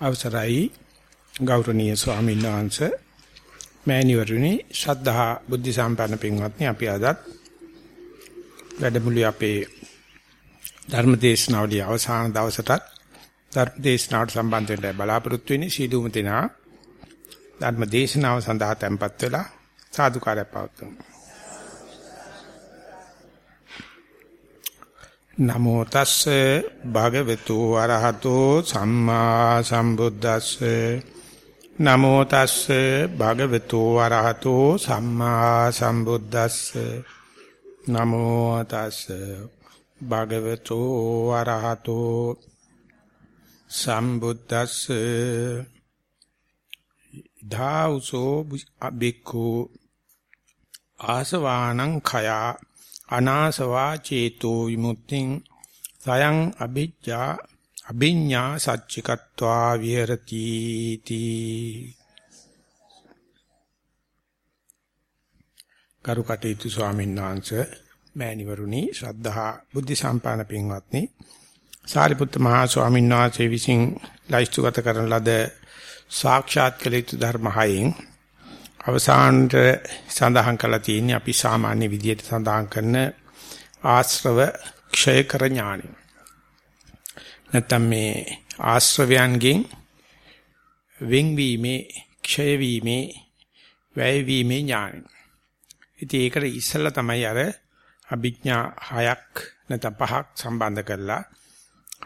අවසරයි. ගෞරවනීය ස්වාමීන් වහන්සේ මෑණිවරුනි ශ්‍රද්ධා බුද්ධ සම්පන්න පින්වත්නි අපි අදත් වැඩමුළුවේ අපේ ධර්ම දේශනාවලිය අවසාන දවසටත් ධර්ම දේශනාවට සම්බන්ධ වෙන්න බලාපොරොත්තු වෙන්නේ. සීදුම දෙනා ධර්ම දේශනාව සඳහා tempත් වෙලා සාදුකාරය පවතුමු නමෝ තස්සේ භගවතු වරහතෝ සම්මා සම්බුද්දස්සේ. නමෝ තස්සේ භගවතු වරහතෝ සම්මා සම්බුද්දස්සේ. නමෝ තස්සේ භගවතු වරහතෝ සම්බුද්දස්සේ. ධා우සෝ බික්ඛු ආසවානං khයා අනාසවා චේතෝ විමුක්තිං සයං අභිජ්ජා අභිඤ්ඤා සච්චිකත්වා විහෙරති තී කරුකටේතු ස්වාමීන් වහන්සේ මෑණිවරුනි ශ්‍රද්ධා බුද්ධ සම්පාදන පින්වත්නි සාරිපුත්ත මහා ස්වාමීන් වහන්සේ විසින් ලයිස්තුගත කරන ලද සාක්ෂාත් කළ යුතු ධර්ම හයෙන් අවසානට සඳහන් කළා තියෙන්නේ අපි සාමාන්‍ය විදියට සඳහන් කරන ආශ්‍රව ක්ෂය කර ඥානයි. නැත්නම් මේ ආශ්‍රවයන්ගෙන් වෙන්වීමේ ක්ෂය වීමේ වැය වීමේ ඥානයි. ඉතින් ඒකට ඉස්සෙල්ලා තමයි අර අභිඥා හයක් නැත්නම් පහක් සම්බන්ධ කරලා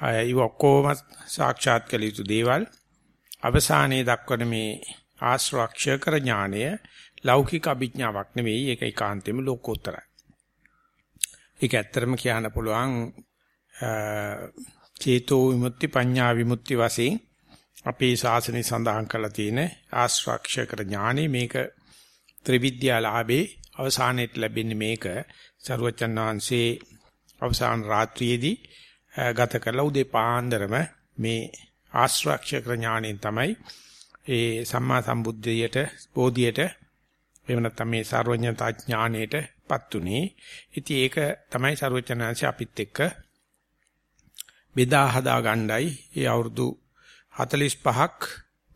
අය ඔක්කොම සාක්ෂාත් කළ යුතු දේවල් අවසානයේ දක්වන මේ ආශ්‍රවක්ෂය කර ඥානය ලෞකික අභිඥාවක් නෙවෙයි. ඒක ඒකාන්තෙම ලෝකෝත්තරයි. ඒක ඇත්තටම කියන්න පුළුවන් චේතෝ විමුක්ති පඤ්ඤා විමුක්ති වශයෙන් අපේ ශාසනය සඳහන් කරලා තියෙන ආශ්‍රවක්ෂය කර ඥානෙ මේක ත්‍රිවිද්‍යාලාභේ අවසානයේත් ලැබෙන්නේ මේක. සරුවචන් වහන්සේ අවසාන රාත්‍රියේදී ගත කරලා උදේ පාන්දරම මේ ආශ්‍රවක්ෂය කර ඥාණයෙන් තමයි ඒ සම්මා සම්බුද්ධියට බෝධියට එහෙම නැත්නම් මේ සර්වඥතා ඥාණයටපත් උනේ. ඉතින් ඒක තමයි සර්වඥාන්සේ අපිත් එක්ක බෙදා හදා ගණ්ඩායි ඒ අවුරුදු 45ක්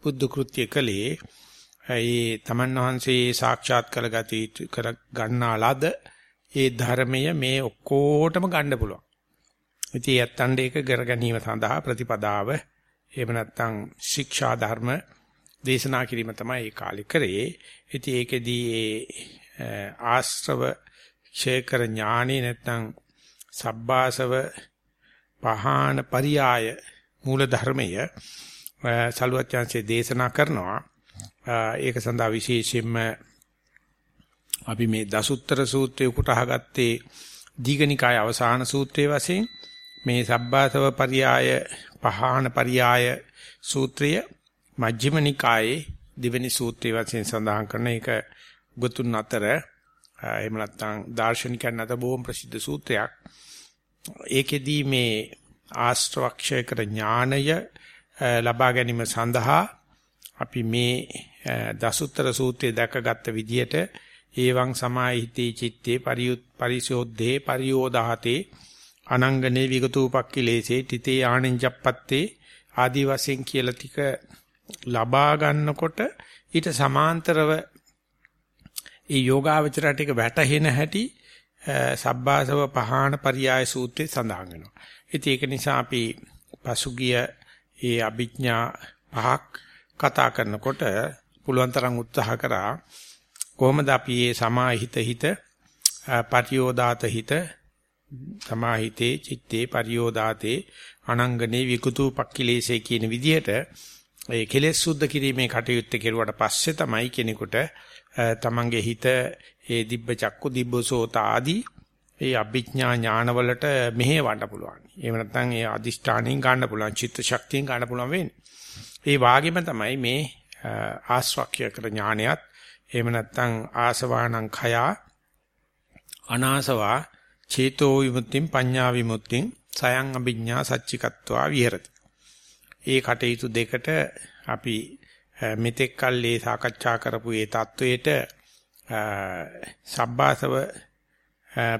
බුද්ධ කෘත්‍ය කලේ ඒ තමන් වහන්සේ සාක්ෂාත් කරගති කර ගන්නාලාද ඒ ධර්මය මේ ඔක්කොටම ගන්න පුළුවන්. ඉතින් යත්තණ්ඩ ඒක කර ගැනීම සඳහා ප්‍රතිපදාව එහෙම නැත්නම් ශික්ෂා ධර්ම දේශනා කිරීම තමයි ඒ කාලේ කරේ. ඉතින් ඒකෙදී ඒ ආශ්‍රව ක්ෂේකර ඥානෙ නැත්නම් සබ්බාසව පහාන පරියාය මූල ධර්මය සලුවත්‍යංශයේ දේශනා කරනවා. ඒක සඳහා විශේෂයෙන්ම අපි මේ දසුත්තර සූත්‍රය උකටහගත්තේ දීඝනිකාය අවසාන සූත්‍රයේ වශයෙන් මේ සබ්බාසව පරියාය පහාන පරියාය සූත්‍රය මජ්ක්‍ධිම නිකායේ දෙවෙනි සූත්‍රය වශයෙන් සඳහන් කරන එක උගතුන් අතර එහෙම නැත්නම් දාර්ශනිකයන් අතර බොහොම ප්‍රසිද්ධ සූත්‍රයක්. ඒකෙදී මේ ආශ්‍රවක්ෂය කර ඥානය ලබා ගැනීම සඳහා අපි මේ දසුත්තර සූත්‍රයේ දැකගත් විදිහට ඒවං සමාහිතේ චitte පරියුත් පරිශෝද්ධේ පරියෝදාහතේ අනංගනේ විගතූපක්ඛිලේසේ තිතේ ආනෙන්ජප්පත්තේ ආදි වශයෙන් කියලා ටික ලබා ගන්නකොට ඊට සමාන්තරව ඒ යෝගාවචරයට එක වැටහෙන හැටි සබ්බාසව පහාන පරියාය සූත්‍රයේ සඳහන් වෙනවා. ඉතින් ඒක නිසා අපි පසුගිය ඒ අභිඥා පහක් කතා කරනකොට පුළුවන් තරම් උත්සාහ කරා කොහොමද අපි මේ සමාහිත හිත පටියෝදාත හිත සමාහිතේ චිත්තේ පරියෝදාතේ අනංගනේ විකුතු පක්ඛිලේසේ කියන විදිහට ඒ කෙලෙස් සුද්ධ කිරීමේ කටයුත්ත කෙරුවට පස්සේ තමයි කෙනෙකුට තමන්ගේ හිත ඒ දිබ්බ චක්කු දිබ්බසෝත ආදී ඒ අභිඥා ඥානවලට මෙහෙවන්න පුළුවන්. එහෙම නැත්නම් ඒ අදිෂ්ඨාණයෙන් ගන්න පුළුවන්, චිත්ත ශක්තියෙන් ගන්න පුළුවන් වෙන්නේ. ඒ වාගෙම තමයි මේ ආස්වක්‍ය කර ඥානයත් එහෙම නැත්නම් ආසවාණං khයා අනාසවා චේතෝ විමුක්තිං පඤ්ඤා විමුක්තිං සයං අභිඥා සච්චිකත්වා විහෙරති. ඒ කටයුතු දෙකට අපි මෙතෙක් කල්ලේ සාකච්ඡා කරපු ඒ தത്വයට සබ්බාසව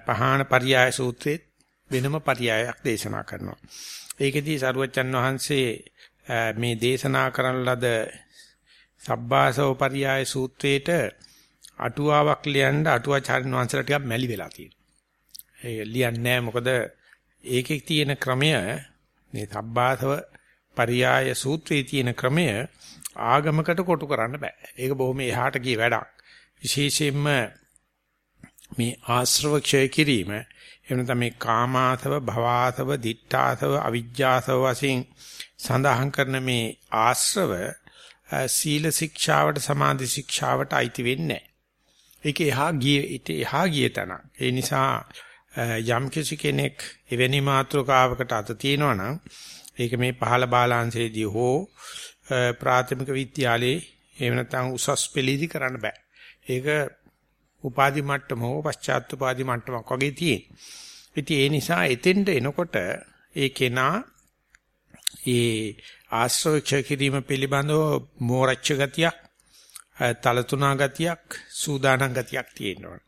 පහාන පర్యాయ සූත්‍රයේ වෙනම පర్యాయයක් දේශනා කරනවා. ඒකෙදී සරුවච්චන් වහන්සේ මේ දේශනා කරන ලද සබ්බාසව පర్యాయ සූත්‍රයේට අටුවාවක් ලියන්න අටුවාචාර්යන් වහන්සේලා ටිකක් මැලි වෙලා තියෙනවා. ඒ ලියන්නේ නැහැ මොකද ඒකේ තියෙන ක්‍රමය මේ සබ්බාසව පරියාය සූත්‍රයේ තියෙන ක්‍රමය ආගමකට කොටු කරන්න බෑ. ඒක බොහොම එහාට ගිය වැඩක්. විශේෂයෙන්ම මේ ආශ්‍රව ක්ෂය කිරීම එහෙම නැත්නම් මේ කාමාසව භවාසව දිඨාසව අවිජ්ජාසව වශයෙන් සඳහන් කරන මේ ආශ්‍රව සීල ශික්ෂාවට සමාධි ශික්ෂාවට අයිති වෙන්නේ නැහැ. ඒක එහා ගියේ එහා ගිය තැන. ඒ නිසා යම් කෙනෙක් එවැනි මාත්‍රකාවකට අත තියනවා නම් ඒක මේ පහළ බාලාංශයේදී හෝ ප්‍රාථමික විද්‍යාලයේ එහෙම නැත්නම් උසස් පෙළේදී කරන්න බෑ. ඒක උපාධි මට්ටම හෝ පශ්චාත් උපාධි මට්ටමක් වගේ තියෙන. ඉතින් ඒ නිසා එතෙන්ට එනකොට ඒ කෙනා ඒ ආශ්‍රය කිරීම පිළිබඳව මෝරච්ච ගතියක්, තලතුණා ගතියක්, සූදානම් ගතියක් තියෙනවා.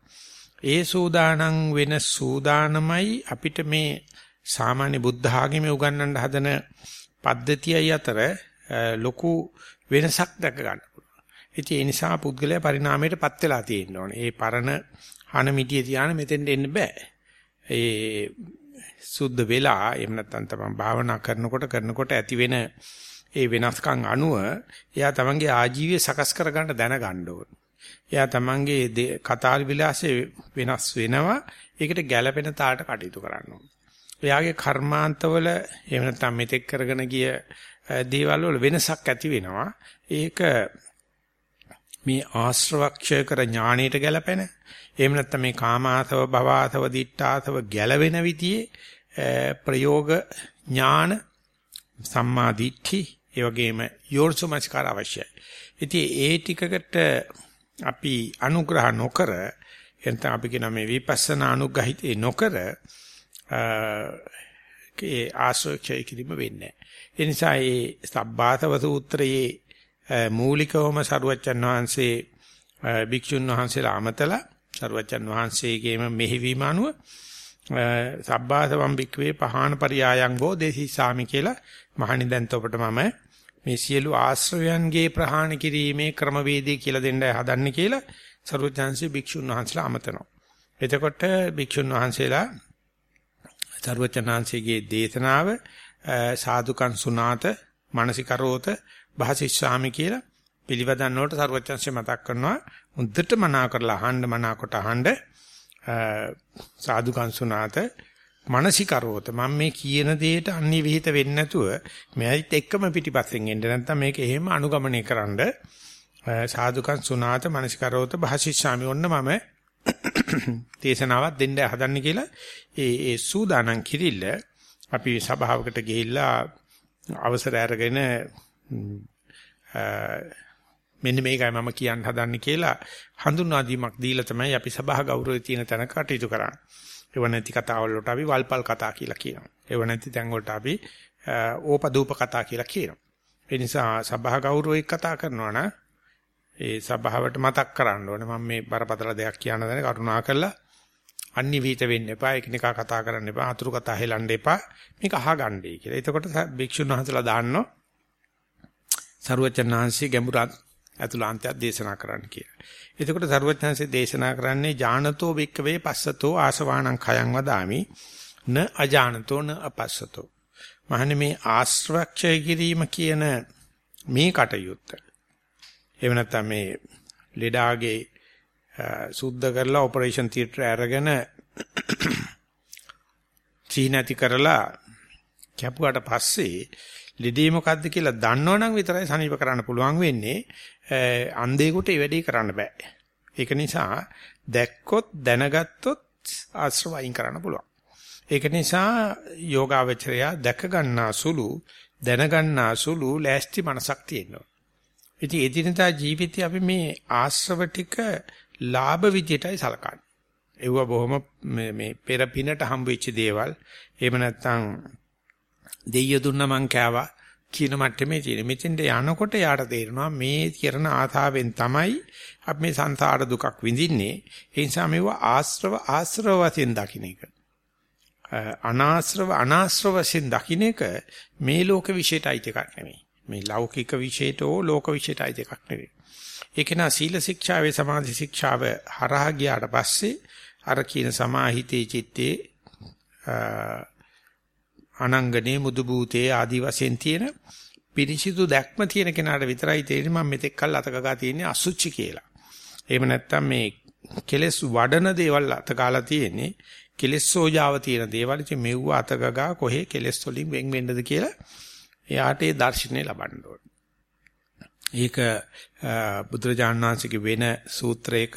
ඒ සූදානම් වෙන සූදානමයි අපිට මේ සාමාන්‍ය බුද්ධ ආගමේ උගන්වන්න හදන පද්ධතියයි අතර ලොකු වෙනසක් දැක ගන්න පුළුවන්. ඉතින් ඒ නිසා පුද්ගලයා පරිණාමයටපත් වෙලා තියෙන්න ඕනේ. ඒ පරණ හන මිටිය තියාන මෙතෙන්ට එන්න බෑ. ඒ සුද්ධ වෙලා එහෙම නැත්නම් තමයි භාවනා කරනකොට කරනකොට ඇති වෙන ඒ වෙනස්කම් අනුව එයා තමන්ගේ ආජීවය සකස් කරගන්න දැනගන්න ඕන. එයා තමන්ගේ කතා විලාසය වෙනස් වෙනවා. ඒකට ගැළපෙන තාලට කටයුතු කරන්න ඕන. එයාගේ කර්මාන්තවල එහෙම නැත්නම් මෙතෙක් කරගෙන ගිය දේවල් වල වෙනසක් ඇති වෙනවා. ඒක මේ ආශ්‍රවක්ෂය කර ඥාණයට ගැලපෙන එහෙම නැත්නම් මේ කාමාසව භවාසව දිට්ඨාසව ගැලවෙන විදිහේ ප්‍රයෝග ඥාන සම්මා දිට්ඨි ඒ වගේම යෝර්සමස්කාර අවශ්‍යයි. ඉතින් ඒ ටිකකට අපි අනුග්‍රහ නොකර එතන අපි කියන මේ විපස්සනා අනුග්‍රහිතේ නොකර ඒ ආශ්‍රය කිරීම වෙන්නේ. ඒ නිසා මේ සබ්බාතව සූත්‍රයේ මූලිකවම සරුවච්චන් වහන්සේ භික්ෂුන් වහන්සේලා අමතලා සරුවච්චන් වහන්සේගේම මෙහිවීම අනුව සබ්බාසවම් භික්වේ පහාන පරියායන් බෝ දේශීසාමි කියලා මහණි දැන් තොපට මම මේ සියලු ආශ්‍රවයන්ගේ ප්‍රහාණ කිරීමේ ක්‍රමවේදය කියලා දෙන්නයි හදන්නේ කියලා සරුවච්චන්සේ භික්ෂුන් වහන්සේලා අමතනවා. එතකොට භික්ෂුන් වහන්සේලා සරුවච්චන්හන්සේගේ දේශනාව සාදුකන් සුනාත මානසිකරෝත භාසිස්සාමි කියලා පිළිවදන් වලට සරුවචන්සේ මතක් කරනවා. මුද්දට මනා කරලා අහන්න මනා කොට අහන්න සාදුකන් සුනාත මානසිකරෝත. මම මේ කියන දෙයට අන්‍ය විහිිත වෙන්නේ නැතුව මෙයිත් එක්කම පිටිපස්සෙන් එන්න. නැත්නම් මේක එහෙම අනුගමනය කරන්න සාදුකන් සුනාත මානසිකරෝත භාසිස්සාමි ඔන්න මම දේශනාවක් දෙන්න හදන්නේ කියලා ඒ ඒ සූදානම් කිරිල්ල අපි සභාවකට ගිහිල්ලා අවසර අරගෙන මෙන්න මේකයි මම කියන්න හදන්නේ කියලා හඳුන්වා දීමක් දීලා තමයි අපි සභා ගෞරවය තියෙන තැන කටයුතු කරන්නේ. ඒව නැති කතාවල් වලට අපි වල්පල් කතා කියලා කියනවා. ඒව නැති තැන් වලට අපි ඕපදූප කතා කියලා කියනවා. ඒ නිසා සභා ගෞරවයක් කතා කරනවා නම් ඒ සභාවට මතක් කරන්න ඕනේ මම මේ බරපතල දෙයක් කියන දේ කරුණා කරලා අන්‍ය විහිිත වෙන්න එපා එකිනෙකා කතා කරන්න එපා අතුරු කතා හෙලන්න එපා මේක අහගන්නයි කියලා. එතකොට භික්ෂුන් වහන්සේලා දාන්නෝ සරුවචනාංශي ගැඹුරත් අතුලාන්තයක් දේශනා කරන්න කියලා. එතකොට සරුවචනාංශي දේශනා කරන්නේ ඥානතෝ වික්කවේ පස්සතෝ ආසවාණං khයං වදාමි න අජානතෝ න අපස්සතෝ. මහන්නේ මේ ආශ්‍රවක්ෂය කිරීම කියන මේ කටයුත්ත. එහෙම නැත්නම් මේ ලෙඩාගේ සුද්ධ කරලා ඔපරේෂන් තියටර් අරගෙන චීනති කරලා කැපුවාට පස්සේ ලෙඩේ මොකද්ද කියලා දන්නවනම් විතරයි සනීප කරන්න පුළුවන් වෙන්නේ. අන්ධයෙකුට ඒ වැඩේ කරන්න බෑ. ඒක නිසා දැක්කොත් දැනගත්තොත් ආශ්‍රව අයින් කරන්න පුළුවන්. ඒක නිසා යෝගාවචරය දැක ගන්නා සුළු දැන ගන්නා සුළු ලෑස්ති මනසක් තියෙනවා. ඉතින් එදිනදා ජීවිතේ අපි මේ ආශ්‍රව ටික ලාභ විදියටයි සලකන්නේ. ඒව බොහොම මේ පෙර පිනට හම්බ වෙච්ච දේවල්. එහෙම නැත්නම් දෙයිය දුන්න මං කෑවා කියන මට්ටමේ තියෙන. මෙතෙන්ට යනකොට යාට තේරෙනවා මේ කරන ආතාවෙන් තමයි අපි මේ සංසාර දුකක් විඳින්නේ. ඒ නිසා මේව ආශ්‍රව ආශ්‍රව වශයෙන් දකින්න එක. අනාශ්‍රව අනාශ්‍රව වශයෙන් දකින්න එක මේ ලෝක විශේෂයිත එකක් නෙමෙයි. මේ ලෞකික විශේෂයට හෝ ලෝක විශේෂයට අයිති එකක් නෙවෙයි. ඒක නා සීල ශික්ෂාවේ සමාධි ශික්ෂාව හරහා ගියාට පස්සේ අර කියන සමාහිතේ චිත්තේ අනංගනේ මුදු භූතේ ආදි වශයෙන් තියෙන පිරිසිදු දැක්ම තියෙන කෙනාට විතරයි තේරෙන්නේ මම මෙතෙක් කල් අතකගා තියෙන්නේ අසුචි කියලා. එහෙම නැත්නම් මේ කෙලස් වඩන දේවල් අතකාලා තියෙන්නේ කෙලස් සෝජාව තියෙන දේවල් ඉතින් මෙව්ව අතකගා කොහේ කෙලස් වලින් වෙන් වෙන්නද කියලා එයාට ඒ දර්ශනය ලබන්න ඕන. ඒක බුදුරජාණන් වහන්සේගේ වෙන සූත්‍රයක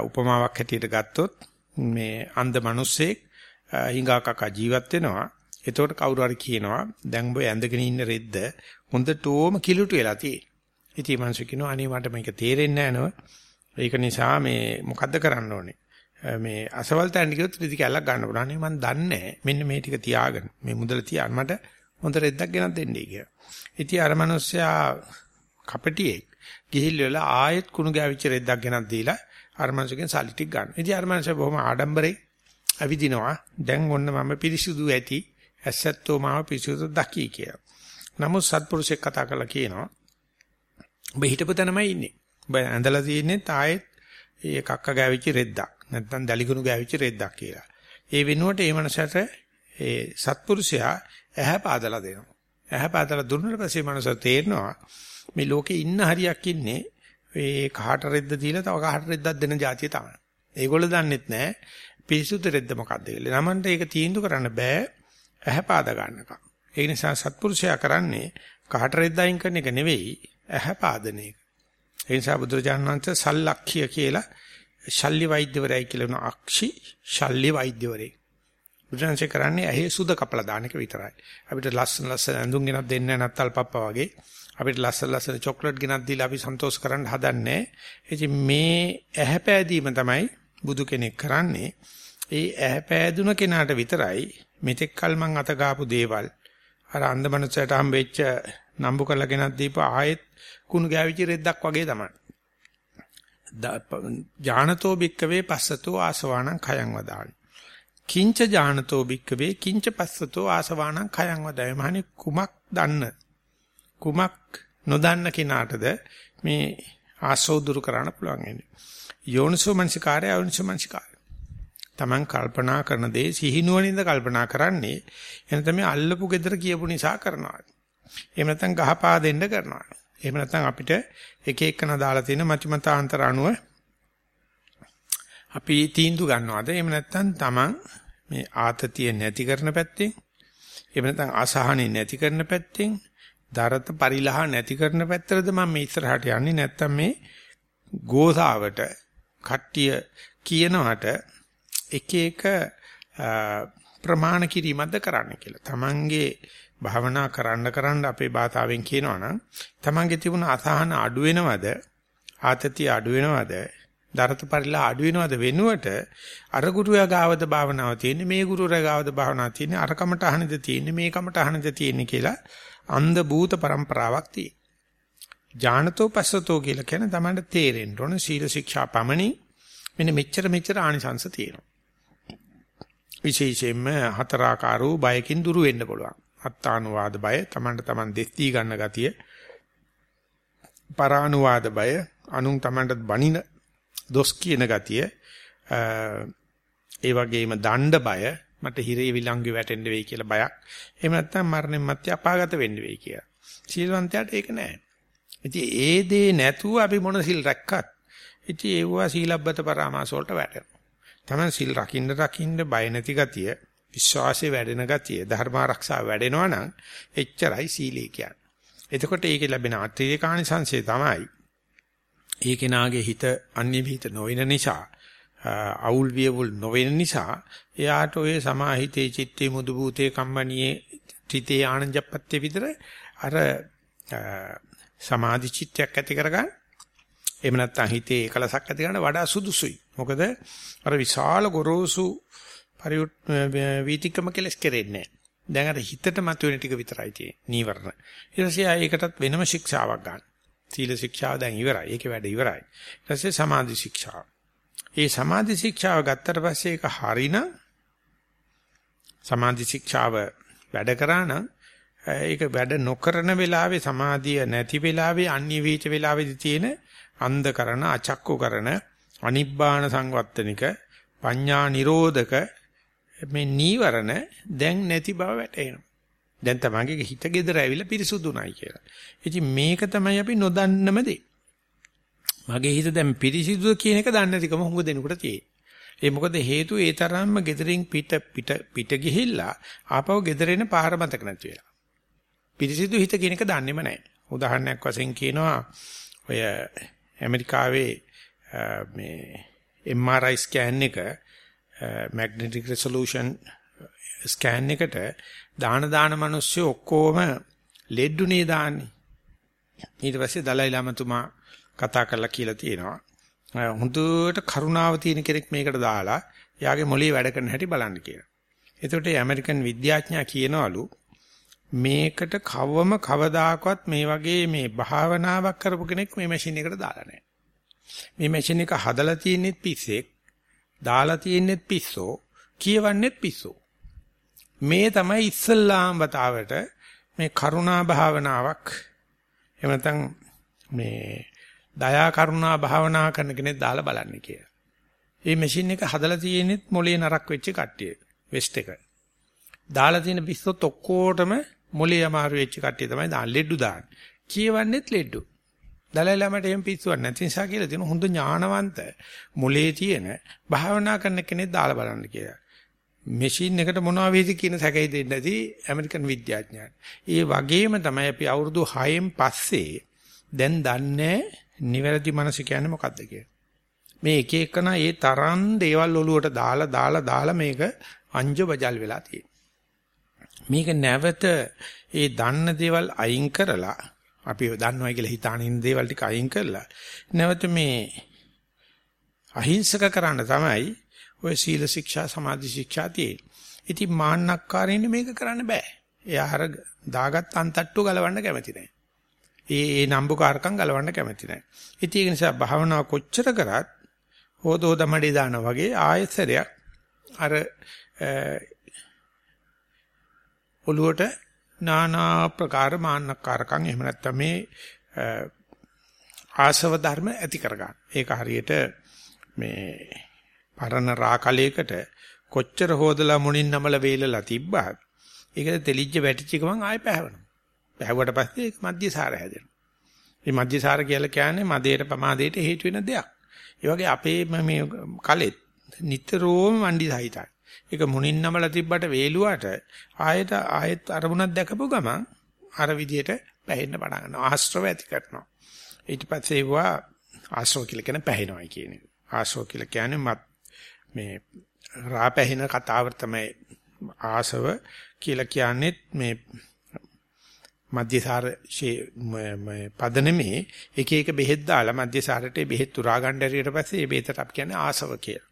උපමාවක් හැටියට ගත්තොත් මේ අන්ධ මිනිස්සෙක් හිඟා කකා ජීවත් වෙනවා. එතකොට කවුරු හරි කියනවා දැන් ඔබ ඇඳගෙන ඉන්න රෙද්ද හොඳටම කිලුට වෙලා තියෙන්නේ. ඉතින් මං කියනවා අනේ මට මේක තේරෙන්නේ නැහැ ඒක නිසා මේ මොකද්ද කරන්න ඕනේ? මේ අසවල් තැන්න කිව්වොත් රිදි කැල්ලක් ගන්න පුළුවන්. අනේ මං දන්නේ මෙන්න මේ ටික තියාගෙන මේ මුදල තියාන්න මට හොඳ රෙද්දක් ගෙනත් දෙන්නයි කියලා. ඉතින් අර මිනිස්සයා කපටියෙක් ගිහිල්ලා වෙලා ආයෙත් කුණු ගෑවිච්ච රෙද්දක් ගෙනත් දීලා අර මිනිස්සුගෙන් සල්ලි ටික ගන්න. ඉතින් අර මිනිස්සයා බොහොම ආඩම්බරේ අවිදිනවා. දැන් ඔන්න මම පිරිසිදු ඇති. ඇසත්තෝ මාව පිරිසිදු දකි කියලා. නමුත් සත්පුරුෂෙක් කතා කරලා කියනවා ඔබ හිටපු තැනමයි ඉන්නේ. ඔබ ඇඳලා තියෙන්නේ තායෙත් ඒ කක්ක ගෑවිච්ච රෙද්දක්. නැත්නම් දලිකුණු ගෑවිච්ච රෙද්දක් කියලා. ඒ වෙනුවට ඒ මනසට ඒ සත්පුරුෂයා ඇහැ පාදලා දෙනවා. ඇහැ පාදලා දුන්නාට පස්සේ මනස තේරෙනවා මේ ලෝකේ ඉන්න හරියක් ඉන්නේ ඒ කහට රෙද්ද දීලා තව කහට රෙද්දක් දෙන જાතිය තමයි. ඒගොල්ලෝ දන්නෙත් නැහැ පිරිසුදු රෙද්ද මොකක්ද කියලා. නමන්ට ඒක තීන්දුව කරන්න බෑ ඇහැ පාද ගන්නකම්. ඒ නිසා සත්පුරුෂයා කරන්නේ කහට රෙද්ද අයින් කරන එක නෙවෙයි ඇහැ පාදන එක. ඒ නිසා බුදුරජාණන් වහන්සේ සල්ලක්ඛිය කියලා ශල්්‍ය වෛද්‍යවරයයි කියලා උන අක්ෂි ශල්්‍ය වෛද්‍යවරයෙක්. බුදුරජාණන්සේ කරන්නේ ඇහි සුද කපලා දාන එක විතරයි. අපිට ලස්සන ලස්සන ඇඳුම් ගෙනත් දෙන්නේ නැත්තල් පප්පා වගේ. අපිට ලස්සන ලස්සන චොක්ලට් ගෙනත් දීලා අපි සන්තෝෂ කරන්න හදන්නේ. ඉතින් මේ ඇහැ පෑදීම තමයි බුදු කෙනෙක් කරන්නේ. ඒ ඇහැ පෑදුන කෙනාට විතරයි මෙතෙක් කල මං අත ගාපු දේවල් අර අන්දමනසට හම්බෙච්ච නම්බු කරලා ගෙනත් දීප ආයෙත් කුණු ගෑවිච්ච රෙද්දක් වගේ තමයි. ඥානතෝ භික්කවේ පස්සතෝ ආසවාණං khයං වදාමි. කිංච ඥානතෝ භික්කවේ කිංච පස්සතෝ ආසවාණං khයං වදාමි. මහනි කුමක් දන්න කුමක් නොදන්න කෙනාටද මේ ආසෝ දුරු කරන්න පුළුවන් වෙන්නේ. යෝනිසෝ මනසිකාරය අයෝනිසෝ මනසිකාරය. Taman කල්පනා කරන දේ සිහිනුවණින්ද කල්පනා කරන්නේ එන තමයි අල්ලපු gedara කියපු නිසා කරනවා. එහෙම නැත්නම් ගහපා දෙන්න කරනවා. එහෙම නැත්නම් අපිට එක එකන දාලා තියෙන මතිමතාන්තර අණුව අපි තීන්දුව ගන්නවාද? එහෙම නැත්නම් Taman මේ ආතතිය නැති කරන පැත්තෙන් එහෙම නැත්නම් අසහනෙ නැති කරන පැත්තෙන් දරත පරිලහ නැති කරන පැත්තටද මම මේ ඉස්සරහට යන්නේ නැත්නම් මේ ගෝසාවට කට්ටිය කියනවට එක එක ප්‍රමාණ කිරීමක්ද කරන්න කියලා. Tamange භාවනා කරන්න කරන්න අපේ භාතාවෙන් කියනවනම් Tamange තිබුණ අසහන අඩු වෙනවද? ආතතිය අඩු වෙනවද? දරත පරිලා අඩු වෙනවද වෙනුවට අර ගුරුයා ගාවද භාවනාව තියෙන්නේ මේ ගුරුවරයා ගාවද භාවනාව තියෙන්නේ අර කමට අහනද තියෙන්නේ මේ කමට අහනද තියෙන්නේ කියලා අන්ධ භූත પરම්පරාවක් තියෙනවා. ඥානතෝ පස්සතෝ කියලා කියන තමයි තේරෙන්න ඕන සීල ශික්ෂා පමණි මෙන්න මෙච්චර මෙච්චර ආනිසංශ තියෙනවා. විශේෂයෙන්ම හතරාකාර වූ බයකින් දුරු වෙන්න පුළුවන්. අත්තානුවාද බය, Tamanට Taman දෙස් දී ගන්න ගතිය. පරානුවාද බය, අනුන් Tamanට බනින දොස් කියන ගතිය. ඒ වගේම දණ්ඩ බය, මට හිරේ විලංගු වැටෙන්න වෙයි කියලා බයක්. එහෙම නැත්නම් මරණයන් මැත්තේ අපාගත වෙන්න වෙයි කියලා. සීලවන්තයාට ඒක නෑ. ඉතින් ඒ දේ නැතුව අපි මොන සිල් රැක්කත් ඉතින් ඒවා සීලබ්බත පරාමාස වලට වැටෙනවා. තමයි සිල් රකින්න රකින්න බය නැති ගතිය, විශ්වාසය වැඩෙන ගතිය, ධර්ම ආරක්ෂාව වැඩෙනවා නම් එච්චරයි සීලය කියන්නේ. එතකොට ඒකේ ලැබෙන අත්‍යේකානිසංශය තමයි ඒ කෙනාගේ හිත අන්‍ය විහිිත නොවන නිසා අවුල් වියවුල් නොවන නිසා එයාට ඔය සමාහිතේ චිත්තේ මුදු භූතේ කම්මණියේ ත්‍රිතේ ආනන්ජප්පත්තේ විතර අර සමාධි චිත්තයක් ඇති කරගන්න එහෙම නැත්නම් හිතේ එකලසක් ඇති කරගන්න වඩා සුදුසුයි. මොකද අර විශාල ගොරෝසු පරිඋත් වීතිකම කෙලස් කෙරෙන්නේ දැන් අර හිතට මතුවෙන ටික විතරයි තියෙන්නේ. නීවරණ. ඊට පස්සේ ඒකටත් වෙනම ශික්ෂාවක් ගන්න. සීල ශික්ෂාව දැන් ඉවරයි. ඒකේ වැඩ ඉවරයි. ඊට පස්සේ සමාධි ශික්ෂාව. ඒ සමාධි ශික්ෂාව ගත්තට පස්සේ ඒක හරිනම් සමාධි ශික්ෂාව වැඩ කරා නම් ඒක වැඩ නොකරන වෙලාවේ සමාධිය නැති වෙලාවේ අන්‍ය වීච වෙලාවේදී තියෙන අන්ධ කරන අචක්කු කරන අනිබ්බාන සංවත්තනික පඤ්ඤා නිරෝධක මේ නීවරණ දැන් නැති බව වැටහෙනවා. දැන් තමයිගේ හිත gedara ඇවිල්ලා පිරිසුදුනායි කියලා. ඉතින් මේක තමයි අපි නොදන්නම දේ. මගේ හිත දැන් පිරිසිදුද කියන එක දන්නේ නැතිකම හුඟ දෙනකොට තියෙන්නේ. ඒ මොකද හේතුව ඒ තරම්ම gederin පිට පිට පිට ගිහිල්ලා ආපහු gedere එන පාර මතක නැති වෙලා. පිරිසිදු හිත කියන එක දන්නේම නැහැ. උදාහරණයක් වශයෙන් කියනවා ඔය ඇමරිකාවේ මේ MRI ස්කෑන් එක magnetic resolution ස්කෑන් එකට දාන දාන මිනිස්සු ඔක්කොම ලෙඩුනේ දාන්නේ. ඊට පස්සේ දලයි ලාමතුමා කතා කරලා කියලා තියෙනවා. හොඳට කරුණාව තියෙන කෙනෙක් මේකට දාලා යාගේ මොළේ වැඩ කරන හැටි බලන්න කියලා. එතකොට ඇමරිකන් විද්‍යාඥයා කියනවලු මේකට කවම කවදාකවත් මේ වගේ මේ භාවනාවක් කරපු කෙනෙක් මේ මැෂින් එකට දාලා නැහැ. මේ මැෂින් එක හදලා තියෙනෙත් පිස්සෙක්, දාලා තියෙනෙත් පිස්සෝ, කියවන්නෙත් පිස්සෝ. මේ තමයි ඉස්සල්ලාම් වතාවට මේ කරුණා භාවනාවක් එහෙම නැත්නම් මේ දයා කරුණා භාවනා කරන කෙනෙක් දාලා බලන්න කියලා. මේ මැෂින් එක හදලා තියෙනෙත් මොලේ නරක් වෙච්ච කට්ටිය වෙස්ට් එක. දාලා තියෙන පිස්සොත් ඔක්කොටම මොලේ අමාරු වෙච්ච කට්ටිය තමයි දාන්න ලෙඩ්ඩු දාන්නේ. කියවන්නෙත් ලෙඩ්ඩු. දලයි ළමයට එහෙම පිස්සුවක් නැති නිසා කියලා තියෙන හොඳ ඥානවන්ත මොලේ තියෙන භාවනා කරන කෙනෙක් දාලා බලන්න කියලා. මැෂින් එකට මොනවා වේද කියන සැකයි දෙන්නේ නැති ඇමරිකන් විද්‍යාඥයන්. ඒ වගේම තමයි අපි අවුරුදු 6න් පස්සේ දැන් දන්නේ නිවැරදි මනස කියන්නේ මොකද්ද මේ එක එකනා ඒ තරම් දේවල් ඔලුවට දාලා දාලා දාලා මේක අංජ බජල් වෙලා මේක නැවත ඒ දන්න දේවල් අයින් කරලා අපි දන්නවා කියලා හිතාන ඉන්න දේවල් ටික අයින් කරලා නැවත මේ අහිංසක කරන්න තමයි ඔය සීල ශික්ෂා සමාධි ශික්ෂා තියෙන්නේ. ඉතින් මාන්නක්කාරින්න මේක කරන්න බෑ. එයා අර දාගත් අන්තට්ටු ගලවන්න කැමති නැහැ. ඒ ඒ නම්බුකාරකම් ගලවන්න කැමති නැහැ. ඉතින් ඒ නිසා භාවනාව කොච්චර කරත් හොදෝ දමඩේ දානා වගේ ආයතරයක් අර ඔළුවට নানা ප්‍රකාර මාන්නකාරකම් එහෙම නැත්නම් මේ ආසව ධර්ම ඇති කරගන්න. ඒක හරියට මේ පරණ රාකලයකට කොච්චර හොදලා මුණින් නමල වේලලා තිබ්බත් ඒකද තෙලිජ්ජ වැටිච්ච ගමන් ආයෙ පැහැවෙනවා. පැහැවුවට පස්සේ ඒක මධ්‍යසාර හැදෙනවා. මේ මධ්‍යසාර කියලා කියන්නේ මදේට ප්‍රමාදයට හේතු වෙන දෙයක්. ඒ වගේ අපේ මේ කලෙත් නිතරම වණ්ඩි සහිතයි. ඒක මුණින් නමලා තිබ්බට වේලුවට ආයෙත් ආයෙත් අරමුණක් දැකපු ගමන් අර විදියට පැහෙන්න පටන් ගන්නවා. ආශ්‍රව ඇති කරනවා. ඊට පස්සේ ඒවා ආශ්‍රව කියලා කියන පැහෙනවයි කියන එක. ආශ්‍රව කියලා කියන්නේ මේ රාපැහෙන කතාව තමයි ආසව කියලා කියන්නේ මේ මධ්‍යසාර පදනමේ එක එක බෙහෙත් දාලා මධ්‍යසාරට බෙහෙත් උරා ගන්න ඇරියට පස්සේ ඒ බෙහෙතට අපි කියන්නේ ආසව කියලා.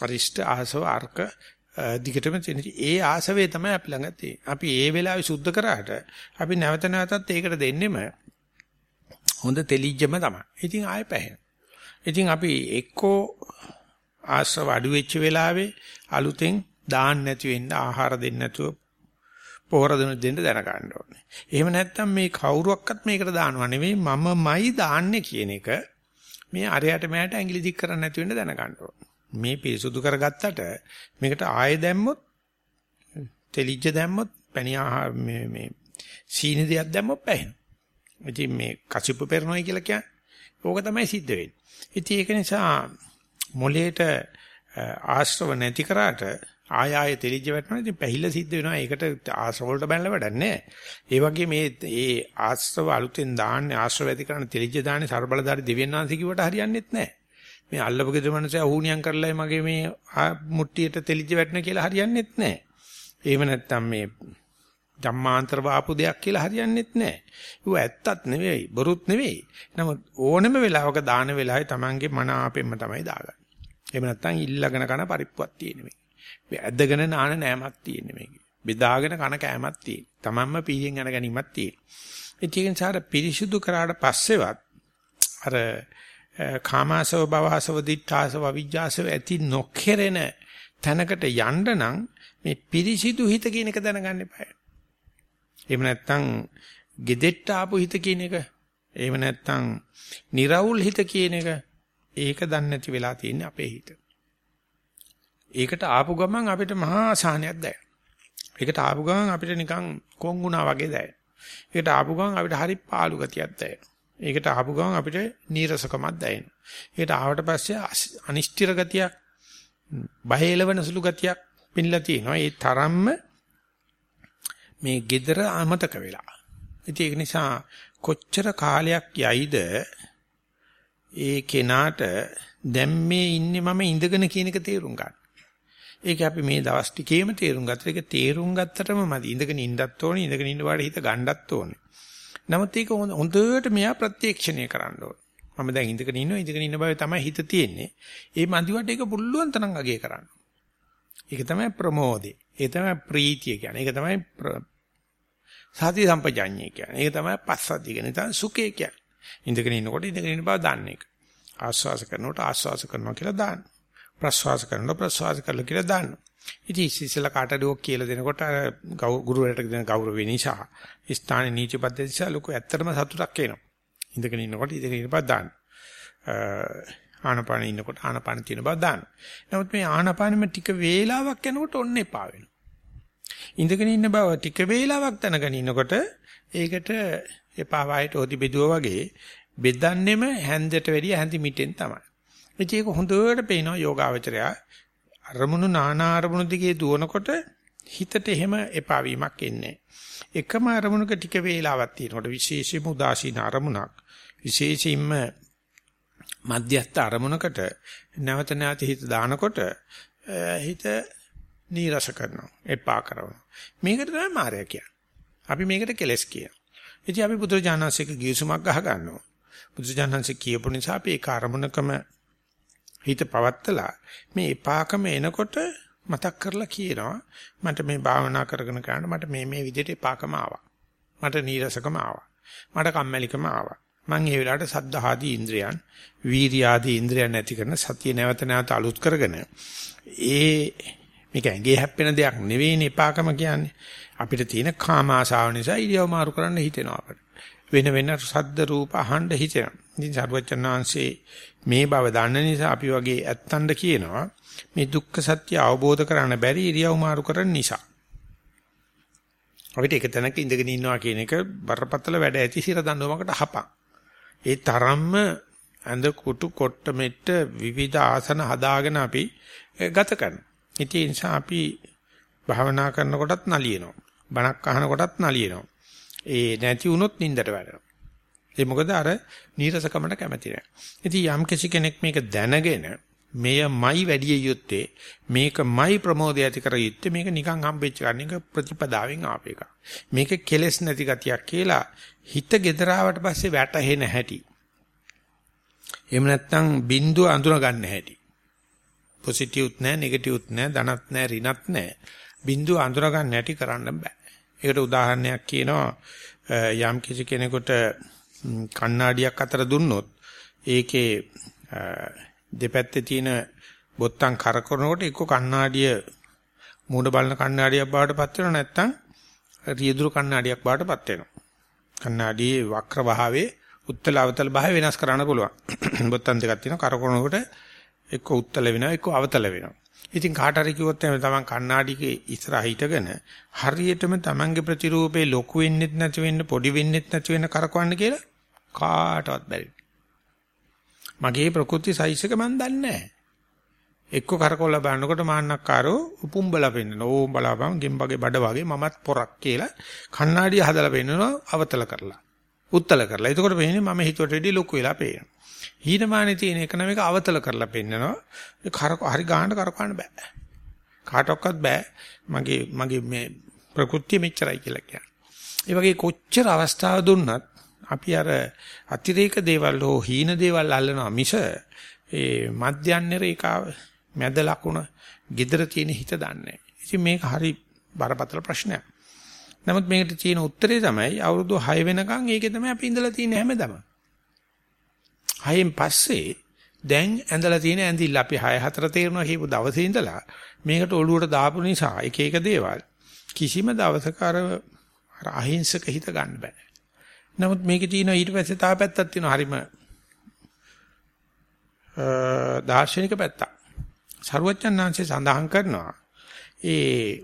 අරිෂ්ඨ ආසව අර්ක දිගටම තියෙන. ඒ ආසවේ තමයි අපි ළඟ තියෙන්නේ. අපි ඒ වෙලාවේ සුද්ධ කරාට අපි නැවත නැවතත් ඒකට දෙන්නෙම හොඳ තෙලිජ්ජම තමයි. ඉතින් ආයෙ පැහැෙන. ඉතින් අපි එක්කෝ ආශ්‍රව අඩු වෙච්ච වෙලාවේ අලුතෙන් දාන්න නැති වෙන්න ආහාර දෙන්න නැතුව පොහොර දෙන දෙන්න දැන ගන්න ඕනේ. එහෙම නැත්නම් මේ කවුරුවක්වත් මේකට දානව නෙවෙයි මමමයි දාන්නේ කියන එක මේ අරයට මෑට ඇඟිලි දික් කරන්න නැති වෙන්න දැන ගන්න ඕනේ. මේ පිරිසුදු කරගත්තට මේකට ආයෙ දැම්මොත් තෙලිජ්ජ දැම්මොත් පැණි ආහාර මේ මේ සීනි දෙයක් දැම්මොත් පැහැෙනවා. ඉතින් මේ කසිප්පු පෙරනොයි කියලා කියන්නේ ඕක තමයි සිද්ධ වෙන්නේ. ඉතින් ඒක නිසා මොලේට ආශ්‍රව නැති කරාට ආය ආය තෙලිජ වැටෙනවා. ඉතින් පැහිලා සිද්ධ වෙනවා. ඒකට ආශ්‍රව වලට බැලලා වැඩක් නැහැ. ඒ වගේ මේ ඒ ආශ්‍රව අලුතෙන් දාන්නේ ආශ්‍රව ඇති කරන තෙලිජ දාන්නේ ਸਰබලදාරි දෙවියන් වහන්සේ කිව්වට හරියන්නේත් නැහැ. මේ අල්ලපු ගෙදර මනුස්සයා හුණියම් කරලා මගේ මේ මුට්ටියට තෙලිජ වැටෙන කියලා හරියන්නේත් නැහැ. එහෙම නැත්නම් මේ ධම්මාන්තර වාපු දෙයක් කියලා හරියන්නේත් නැහැ. ඌ ඇත්තත් නෙවෙයි, බොරුත් නෙවෙයි. නමුත් ඕනෙම වෙලාවක දාන වෙලාවේ Tamange මන ආපෙන්න තමයි දාගන්නේ. එහෙම නැත්නම් ඉල්ලගෙන කන පරිප්පුවක් තියෙන මේ. මේ ඇදගෙන නාන නෑමක් තියෙන මේකේ. බෙදාගෙන කන කෑමක් තියෙන. Tamanම පීයෙන් යන ගැනීමක් තියෙන. ඒක නිසා පිරිසුදු කරාට පස්සෙවත් අර කාමාසව භවසව දිඨාසව විජ්ජාසව ඇති නොකරන තැනකට යන්න නම් මේ පිරිසිදු හිත කියන එක දැනගන්න එපායි. එහෙම නැත්නම් gedetta ආපු හිත කියන එක. එහෙම නැත්නම් निराවුල් හිත කියන එක. ඒක දන්නේ නැති වෙලා තියෙන්නේ අපේ හිත. ඒකට ආපු ගමන් අපිට මහා අසහනයක් දැනෙනවා. ඒකට ආපු ගමන් අපිට නිකන් කොංගුණා වගේ දැනෙනවා. ඒකට ආපු ගමන් අපිට හරි පාළු ගතියක් දැනෙනවා. ඒකට ආපු ගමන් අපිට නීරසකමක් දැනෙනවා. ඒකට ආවට පස්සේ අනිෂ්ඨිර ගතියක්, බය එලවන සුළු ගතියක් පින්නලා තියෙනවා. ඒ තරම්ම මේ gedara අමතක වෙලා. ඉතින් ඒක නිසා කොච්චර කාලයක් යයිද ඒ කෙනාට දැන් මේ ඉන්නේ මම ඉඳගෙන කියන එක තේරුම් ගන්න. ඒක අපි මේ දවස් ටිකේම තේරුම් ගත්තා. ඒක තේරුම් ගත්තටම මදි. ඉඳගෙන ඉන්නත් ඕනේ, ඉඳගෙන ඉන්න වාඩි හිත ගන්නත් ඕනේ. නමුත් ඒක හොඳට මෙයා ප්‍රත්‍යක්ෂණය කරන්න ඕනේ. මම දැන් ඉඳගෙන ඉන්නවා, ඉඳගෙන ඉන්න බව තමයි හිත තියෙන්නේ. ඒ මදිවට ඒක පුළුවන් තරම් අගය කරන්න. ඒක තමයි ප්‍රමෝදේ. ඒ තමයි ප්‍රීතිය කියන්නේ. ඒක තමයි සති සම්පජඤ්ඤය කියන්නේ. ඒක තමයි පස්සද්ධිය කියන්නේ. තමයි සුඛය කියන්නේ. ඉඳගෙන ඉන්නකොට ඉඳගෙන ඉන්න බව දන්න එක. ආස්වාස කරනකොට ආස්වාස කරනවා කියලා දාන්න. ප්‍රස්වාස කරනවා ප්‍රස්වාස කරලා කියලා දාන්න. ඉතින් ඉස්සෙල්ලා කාටද ඔක් කියලා දෙනකොට ගුරුවරයාට දෙන ගෞරවය නිසා ස්ථානේ නීච පද්ධතිය නිසා ලොකු ඇත්තටම සතුටක් එනවා. ඉඳගෙන ඉන්නකොට ඉඳගෙන ඉන්න බව දාන්න. ආනපාන ඉන්නකොට ආනපාන තියෙන බව දාන්න. නමුත් මේ ආනපානෙම ටික වේලාවක් යනකොට ඔන්න එපා වෙනවා. ඉඳගෙන ඉන්න බව ටික වේලාවක් දැනගෙන ඉන්නකොට ඒකට එපා වයිට ඔදි බෙදුවා වගේ බෙදන්නෙම හැන්දට වැඩිය හැන්දි මිටෙන් තමයි. ඉතින් ඒක හොඳට පේනවා යෝගාවචරය අරමුණු නානා අරමුණු දිගේ දුවනකොට හිතට එහෙම එපා වීමක් එන්නේ. එකම අරමුණක ටික වේලාවක් තියෙනකොට විශේෂයෙන්ම උදාසීන අරමුණක් විශේෂයෙන්ම මධ්‍යස්ථ අරමුණකට නැවත නැවත හිත දානකොට හිත නීරස කරනවා එපා කරනවා මේකට තමයි මායя කියන්නේ අපි මේකට කෙලස් කියනවා ඉතින් අපි බුදුරජාණන්සේක ගිවිසුමක් ගහ ගන්නවා බුදුරජාණන්සේ කියපු නිසා අපි ඒ අරමුණකම හිත පවත්තලා මේ එපාකම එනකොට මතක් කරලා කියනවා. මට මේ භාවනා කරගෙන කරන්න මට මේ මේ විදිහට එපාකම ආවා. මට නීරසකම ආවා. මට කම්මැලිකම ආවා. මම ඒ වෙලාවට සද්ධාදී ඉන්ද්‍රයන් වීර්ය ආදී ඉන්ද්‍රයන් නැති කරන සතිය නැවත නැවත අලුත් කරගෙන ඒ මේක ඇඟේ හැප්පෙන දෙයක් නෙවෙයිනේ එපාකම කියන්නේ. අපිට තියෙන කාම ආශාව නිසා ඉරියව් මාරු කරන්න හිතෙනවා අපිට වෙන වෙන ශබ්ද රූප අහන්න හිතෙනවා ඉතින් සර්වචන්නාංශේ මේ බව දන්න නිසා අපි වගේ ඇත්තන්ද කියනවා මේ දුක්ඛ සත්‍ය අවබෝධ කරන්න බැරි ඉරියව් මාරු කරන නිසා අපිට එක තැනක ඉඳගෙන ඉන්නවා කියන එක බරපතල වැඩ ඇති සිර දඬුවමකට හපක් ඒ තරම්ම ඇඳ කුටු කොට්ට මෙට්ට විවිධ ආසන හදාගෙන අපි ගත කරනවා. ඉතින් ඒ නිසා අපි භාවනා කරනකොටත් නලියනවා. බණක් අහනකොටත් නලියනවා. ඒ නැති වුණොත් නින්දට වැටෙනවා. ඒ මොකද අර නීරසකමට කැමති නැහැ. ඉතින් යම් කෙනෙක් මේක දැනගෙන මෙයමයි වැඩි යුත්තේ මේකමයි ප්‍රමෝදය ඇති කර යුත්තේ මේක නිකන් හම්බෙච්ච ගන්න එක ප්‍රතිපදාවෙන් ආප එක. මේක කෙලස් නැති ගතියක් කියලා හිත gedaraවට පස්සේ වැටහෙන හැටි. එහෙම නැත්නම් බින්දුව අඳුන ගන්න හැටි. පොසිටිව්ත් නැහැ නෙගටිව්ත් නැහැ ධනත් නැහැ ඍණත් නැහැ. බින්දුව අඳුන ගන්න හැටි කරන්න බෑ. ඒකට උදාහරණයක් කියනවා යම් කිසි කෙනෙකුට කණ්ණාඩියක් අතර දුන්නොත් ඒකේ දෙපැත්තේ තියෙන බොත්තම් කරකවනකොට එක්ක කණ්ණාඩිය මූණ බලන කණ්ණාඩියක් බවට පත් වෙනවා නැත්නම් රියදුරු කණ්ණාඩියක් බවට පත් වෙනවා. කණ්ණාඩියේ වක්‍ර භාවයේ උත්තල අවතල භාවය වෙනස් කරන්න පුළුවන්. බොත්තම් දෙකක් තියෙනවා කරකවනකොට එක්ක උත්තල වෙනවා එක්ක අවතල වෙනවා. ඉතින් කාට හරි කිව්වොත් එහෙනම් තමන් කණ්ණාඩියේ ඉස්සරහ හිටගෙන හරියටම තමන්ගේ ප්‍රතිරූපේ ලොකු වෙන්නෙත් නැති වෙන්න පොඩි වෙන්නෙත් නැති වෙන්න කරකවන්න කියලා කාටවත් බැරි. මගේ ප්‍රകൃති සයිස් එක මන් දන්නේ නැහැ. එක්ක කරකවලා බලනකොට මාන්නක්කාරෝ උපුම්බලා පෙන්නන. ඕ බලාපන් ගෙම්බගේ බඩ වගේ මමත් පොරක් කියලා කණ්ණාඩිය හදලා පෙන්නනවා අවතල කරලා. උත්තල කරලා. එතකොට වෙන්නේ මම හිතුවට වැඩි ලොකු වෙලා පේනවා. හීනමානේ තියෙන එක නම් එක අවතල කරලා පෙන්නනවා. ඒ කරක හරි ගහන්න කරකවන්න බෑ. කාටවත් බෑ. මගේ මගේ මේ ප්‍රകൃතිය මෙච්චරයි කියලා කියන්නේ. ඒ වගේ කොච්චර අවස්ථාව දුන්නත් අපි අර අතිරේක දේවල් හෝ හීන දේවල් අල්ලනවා මිස ඒ මධ්‍යන්නේ රේඛාව මැද ලකුණ gedara තියෙන හිත දන්නේ. ඉතින් මේක හරි බරපතල ප්‍රශ්නයක්. නමුත් මේකට තියෙන උත්තරේ තමයි අවුරුදු 6 වෙනකන් ඒකේ තමයි අපි ඉඳලා තියෙන්නේ හැමදම. 6න් පස්සේ දැන් ඇඳලා තියෙන ඇඳිල්ල අපි 6 4 තේරෙනවා කියපු දවසේ ඉඳලා මේකට ඔළුවට දාපු නිසා එක එක දේවල් කිසිම දවසක අර අර අහිංසක හිත ගන්න බෑ. නමුත් මේකේ තියෙන ඊට පස්සේ තව පැත්තක් තියෙනවා හරිම දාර්ශනික පැත්තක්. සරුවච්චන්හන්සේ සඳහන් කරනවා ඒ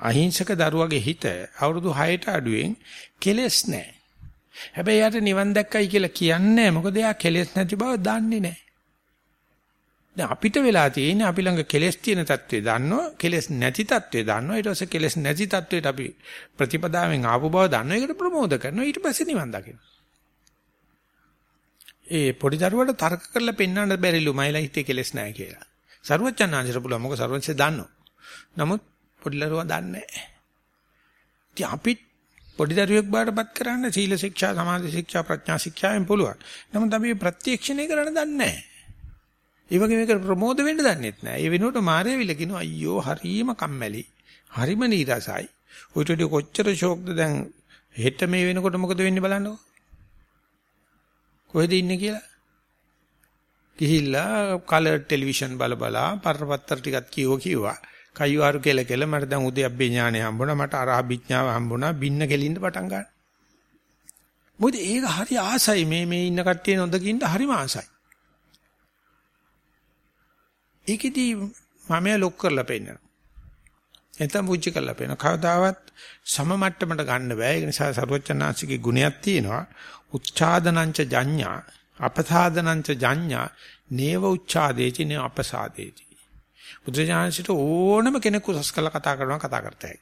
අහිංසක දරුවගේ හිත අවුරුදු 6ට අඩුවෙන් කෙලස් නැහැ. හැබැයි යාට නිවන් දැක්කයි කියලා කියන්නේ මොකද එයා කෙලෙස් නැති බව දන්නේ නැහැ. දැන් අපිට වෙලා තියෙන්නේ අපි ළඟ කෙලෙස් තියෙන தત્ත්වය දන්නවා, කෙලෙස් නැති தત્ත්වය දන්නවා. ඊට පස්සේ කෙලෙස් නැති தત્ත්වයට අපි ප්‍රතිපදාවෙන් ආපු බව දන්නවා. ඒකට ප්‍රමෝද කරනවා. ඊට පස්සේ නිවන් දකිනවා. ඒ පොඩි දරුවට තර්ක කරලා පෙන්වන්න බැරිලු මයිලා හිතේ කෙලෙස් නැහැ කියලා. සරුවචනාංශර පුළුවන් මොකද සරුවචනේ දන්නවා. නමුත් පොඩි දරුවා දන්නේ නැහැ. ඉතින් අපිට පොඩි දරුවෙක් බාටපත් කරන්න සීල ශික්ෂා සමාධි ශික්ෂා ප්‍රඥා ශික්ෂාවෙන් පුළුවන් නමුත් අපි ප්‍රත්‍යක්ෂණය කරන්න දන්නේ නැහැ ඒ වගේ මේක ප්‍රමෝද වෙන්න දන්නෙත් නෑ. ඒ වෙනුවට මාර්යවිල කියනවා අයියෝ හරීම කම්මැලි. හරිම නීරසයි. ඔයිට වඩා කොච්චර ෂෝක්ද දැන් හෙට මේ වෙනකොට මොකද වෙන්නේ බලන්නකෝ. කොහෙද ඉන්නේ කියලා. ගිහිල්ලා කලර් ටෙලිවිෂන් බල බලා පරපත්තර ටිකක් කියව කිව්වා. කයිවාරු කෙල කෙල මට දැන් උදේ අබ්බේ ඥානය හම්බුණා මට අරහබිඥාව හම්බුණා බින්න කෙලින්න පටන් ගන්න. මොකද ඒක හරි ආසයි මේ මේ ඉන්න කට්ටිය නොදකින්න හරිම ආසයි. ඒකෙදි මම ලොක් කරලා පෙන්නනවා. එතන පුංචි කරලා පෙන්නනවා. කවදාවත් සම මට්ටමට ගන්න බෑ. ඒ නිසා සරුවචනාංශිකේ ගුණයක් තියෙනවා. උච්ඡාදනංච ජඤ්ඤා අපසාදනංච ජඤ්ඤා නේව උච්ඡාදේති නේ අපසාදේති. බුදුජානසිට ඕනම කෙනෙක් උසස් කරලා කතා කරනවා කතා කරතයි.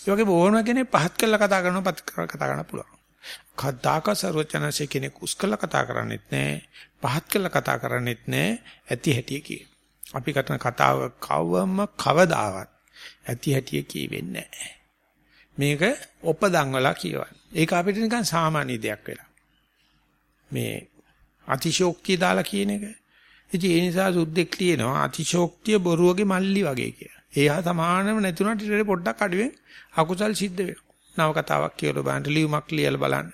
ඒ වගේම ඕනම කෙනෙක් පහත් කරලා කතා කරනවා පහත් කරලා කතා කරන්න පුළුවන්. කද්දාක සරුවචනාංශික කෙනෙක් උස් කරලා කතා කරන්නේත් නැහැ. පහත් කරලා කතා කරන්නේත් නැහැ. ඇති හැටි කියන. අපි කරන කතාව කවම කවදාවත් ඇති හැටිය කියවෙන්නේ නැහැ. මේක ඔපදංවලා කියවන. ඒක අපිට නිකන් සාමාන්‍ය දෙයක් වෙලා. මේ අතිශෝක්තිය දාලා කියන එක. ඉතින් ඒ නිසා සුද්දෙක් ලියනවා අතිශෝක්තිය බොරුවගේ මල්ලි වගේ කියලා. එයා සමානම නැතුණට ඊට පොඩ්ඩක් අඩුවෙන් අකුසල් සිද්ධ වෙනවා. නව කතාවක් කියලා බලන්න ලියුමක් ලියලා බලන්න.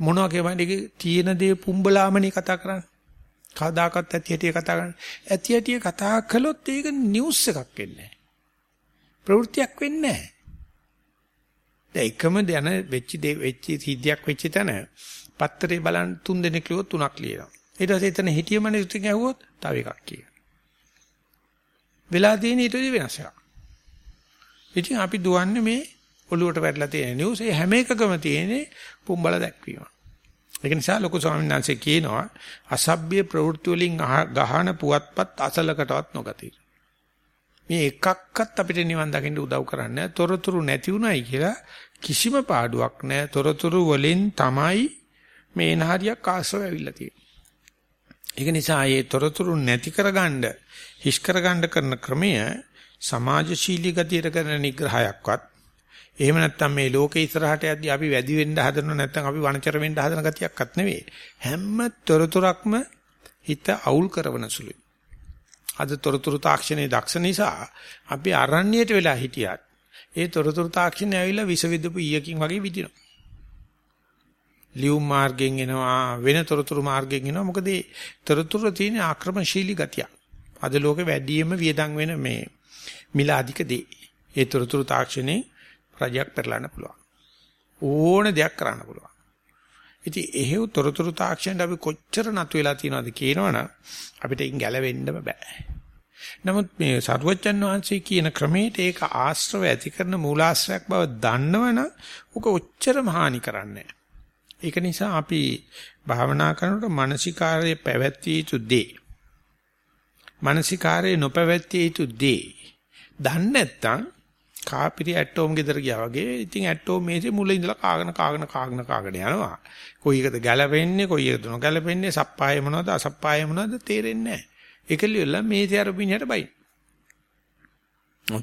මොනවා කියවන්නේ තියෙන දේ පුම්බලාමනේ කතා කරන්නේ. කවදාකවත් ඇති හැටි කතා කරන්න. ඇති හැටි කතා කළොත් ඒක නිවුස් එකක් වෙන්නේ නැහැ. ප්‍රවෘත්තියක් වෙන්නේ නැහැ. දැන් එකම දැන වෙච්ච දේ වෙච්ච සිද්ධියක් වෙච්ච තැන පත්තරේ බලන් තුන් දෙනෙක් ලියුවොත් තුනක් ලියනවා. ඊට පස්සේ එතන හිටිය මිනිස්සුන් ඇහුවොත් තව එකක් කියනවා. වෙලා තියෙන ඊට වෙනස් එකක්. ඉතින් අපි දුවන්නේ මේ ඔළුවට වැටලා තියෙන නිවුස් ඒ හැම එකකම තියෙන්නේ පුම්බල දැක්වීම. ඒක නිසා ලොකු ස්වාමීන් වහන්සේ කියනවා අසභ්‍ය ප්‍රවෘත්ති වලින් ගහන පුවත්පත් අසලකටවත් නොගතියි. මේ එකක්වත් අපිට නිවන් දකින්න උදව් කරන්නේ තොරතුරු නැති උනායි කියලා කිසිම පාඩුවක් නැහැ. තොරතුරු වලින් තමයි මේ නහරියක් ආශ්‍රව ඇවිල්ලා තියෙන්නේ. ඒක නිසා මේ තොරතුරු නැති කරගන්න හිස් කරගන්න කරන ක්‍රමය සමාජශීලී ගතියට කරන නිග්‍රහයක්වත් එහෙම නැත්නම් මේ ලෝකේ ඉස්සරහට යද්දී අපි වැඩි වෙන්න හදනව නැත්නම් අපි වනචර වෙන්න හදන ගතියක්වත් නෙවෙයි. හැම තොරතුරක්ම හිත අවුල් කරන සුළුයි. අද තොරතුරු තාක්ෂණයේ දක්ෂ නිසා අපි අරණ්‍යයට වෙලා හිටියත් ඒ තොරතුරු තාක්ෂණය ඇවිල්ලා විස විදපු ඊයකින් වගේ විදිනවා. ලියුම් මාර්ගෙන් එනවා වෙන තොරතුරු මාර්ගෙන් එනවා මොකද ඒ තොරතුරු තියෙන ආක්‍රමණශීලී ගතිය. අද ලෝකෙ වැඩියෙන්ම වියදම් වෙන මේ මිල අධික දේ. ඒ තොරතුරු තාක්ෂණේ රජයක් පෙරලන්න පුළුවන්. ඕන දෙයක් කරන්න පුළුවන්. ඉතින් එහෙව් තොරතුරු තාක්ෂණයට අපි කොච්චර නතු වෙලා තියෙනවද කියනවනම් අපිට ඉන් ගැලවෙන්නම බෑ. නමුත් මේ සරුවච්චන් වහන්සේ කියන ක්‍රමයට ඒක ආශ්‍රව ඇති කරන මූලාශ්‍රයක් බව දන්නවනම් උක ඔච්චරම හානි කරන්නේ ඒක නිසා අපි භාවනා කරනකොට මානසිකාරයේ පැවැත්විය යුතු දේ මානසිකාරයේ නොපැවැත්විය යුතු දේ දන්නේ නැත්නම් කාපිරි ඇටෝම් ගෙදර ගියා වගේ ඉතින් ඇටෝම් මේසේ මුල ඉඳලා කාගෙන කාගෙන කාගෙන කාගෙන යනවා. කොයි එකද ගැලපෙන්නේ කොයි එකද නොගැලපෙන්නේ සප්පාය මොනවද අසප්පාය මොනවද තේරෙන්නේ නැහැ. ඒකලියල මේසේ අර පිණියට බයි.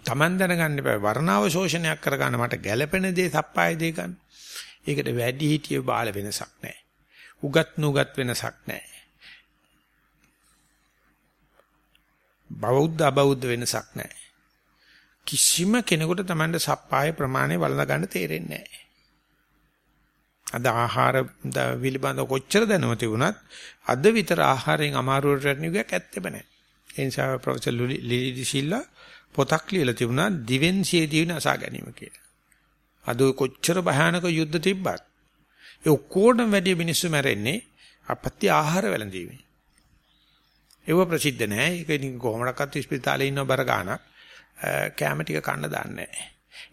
තමන් දැනගන්න බෑ වර්ණාව ශෝෂණයක් කරගන්න මට ගැලපෙන දේ සප්පාය දේ ගන්න. ඒකට වැඩි හිටිය බාල වෙනසක් නැහැ. උගත් නුගත් වෙනසක් නැහැ. බෞද්ධ අබෞද්ධ වෙනසක් නැහැ. කිසිම කෙනෙකුට Tamanda සප්පාය ප්‍රමාණය වළඳ ගන්න තේරෙන්නේ නැහැ. අද ආහාර පිළිබඳ කොච්චර දැනුම තිබුණත් අද විතර ආහාරයෙන් අමාරුවට වැටෙන යුගයක් ඇත්තෙම නැහැ. ඒ නිසා ප්‍රොෆෙසර් ලිලි සිල්ලා පොතක් ලියලා තිබුණා දිවෙන් සිය දින අසා ගැනීම කියලා. අද කොච්චර භයානක යුද්ධ තිබ්බත් ඒ ඔක්කොටම වැඩි මිනිස්සු මැරෙන්නේ අපත්‍ය ආහාර වැළඳීමේ. ඒව ප්‍රසිද්ධ නෑ. ඒක ඉතින් කොහොමඩක්වත් ස්පිතාලේ ඉන්න බර ගන්නක් කැම ටික කන්න දාන්නේ නෑ.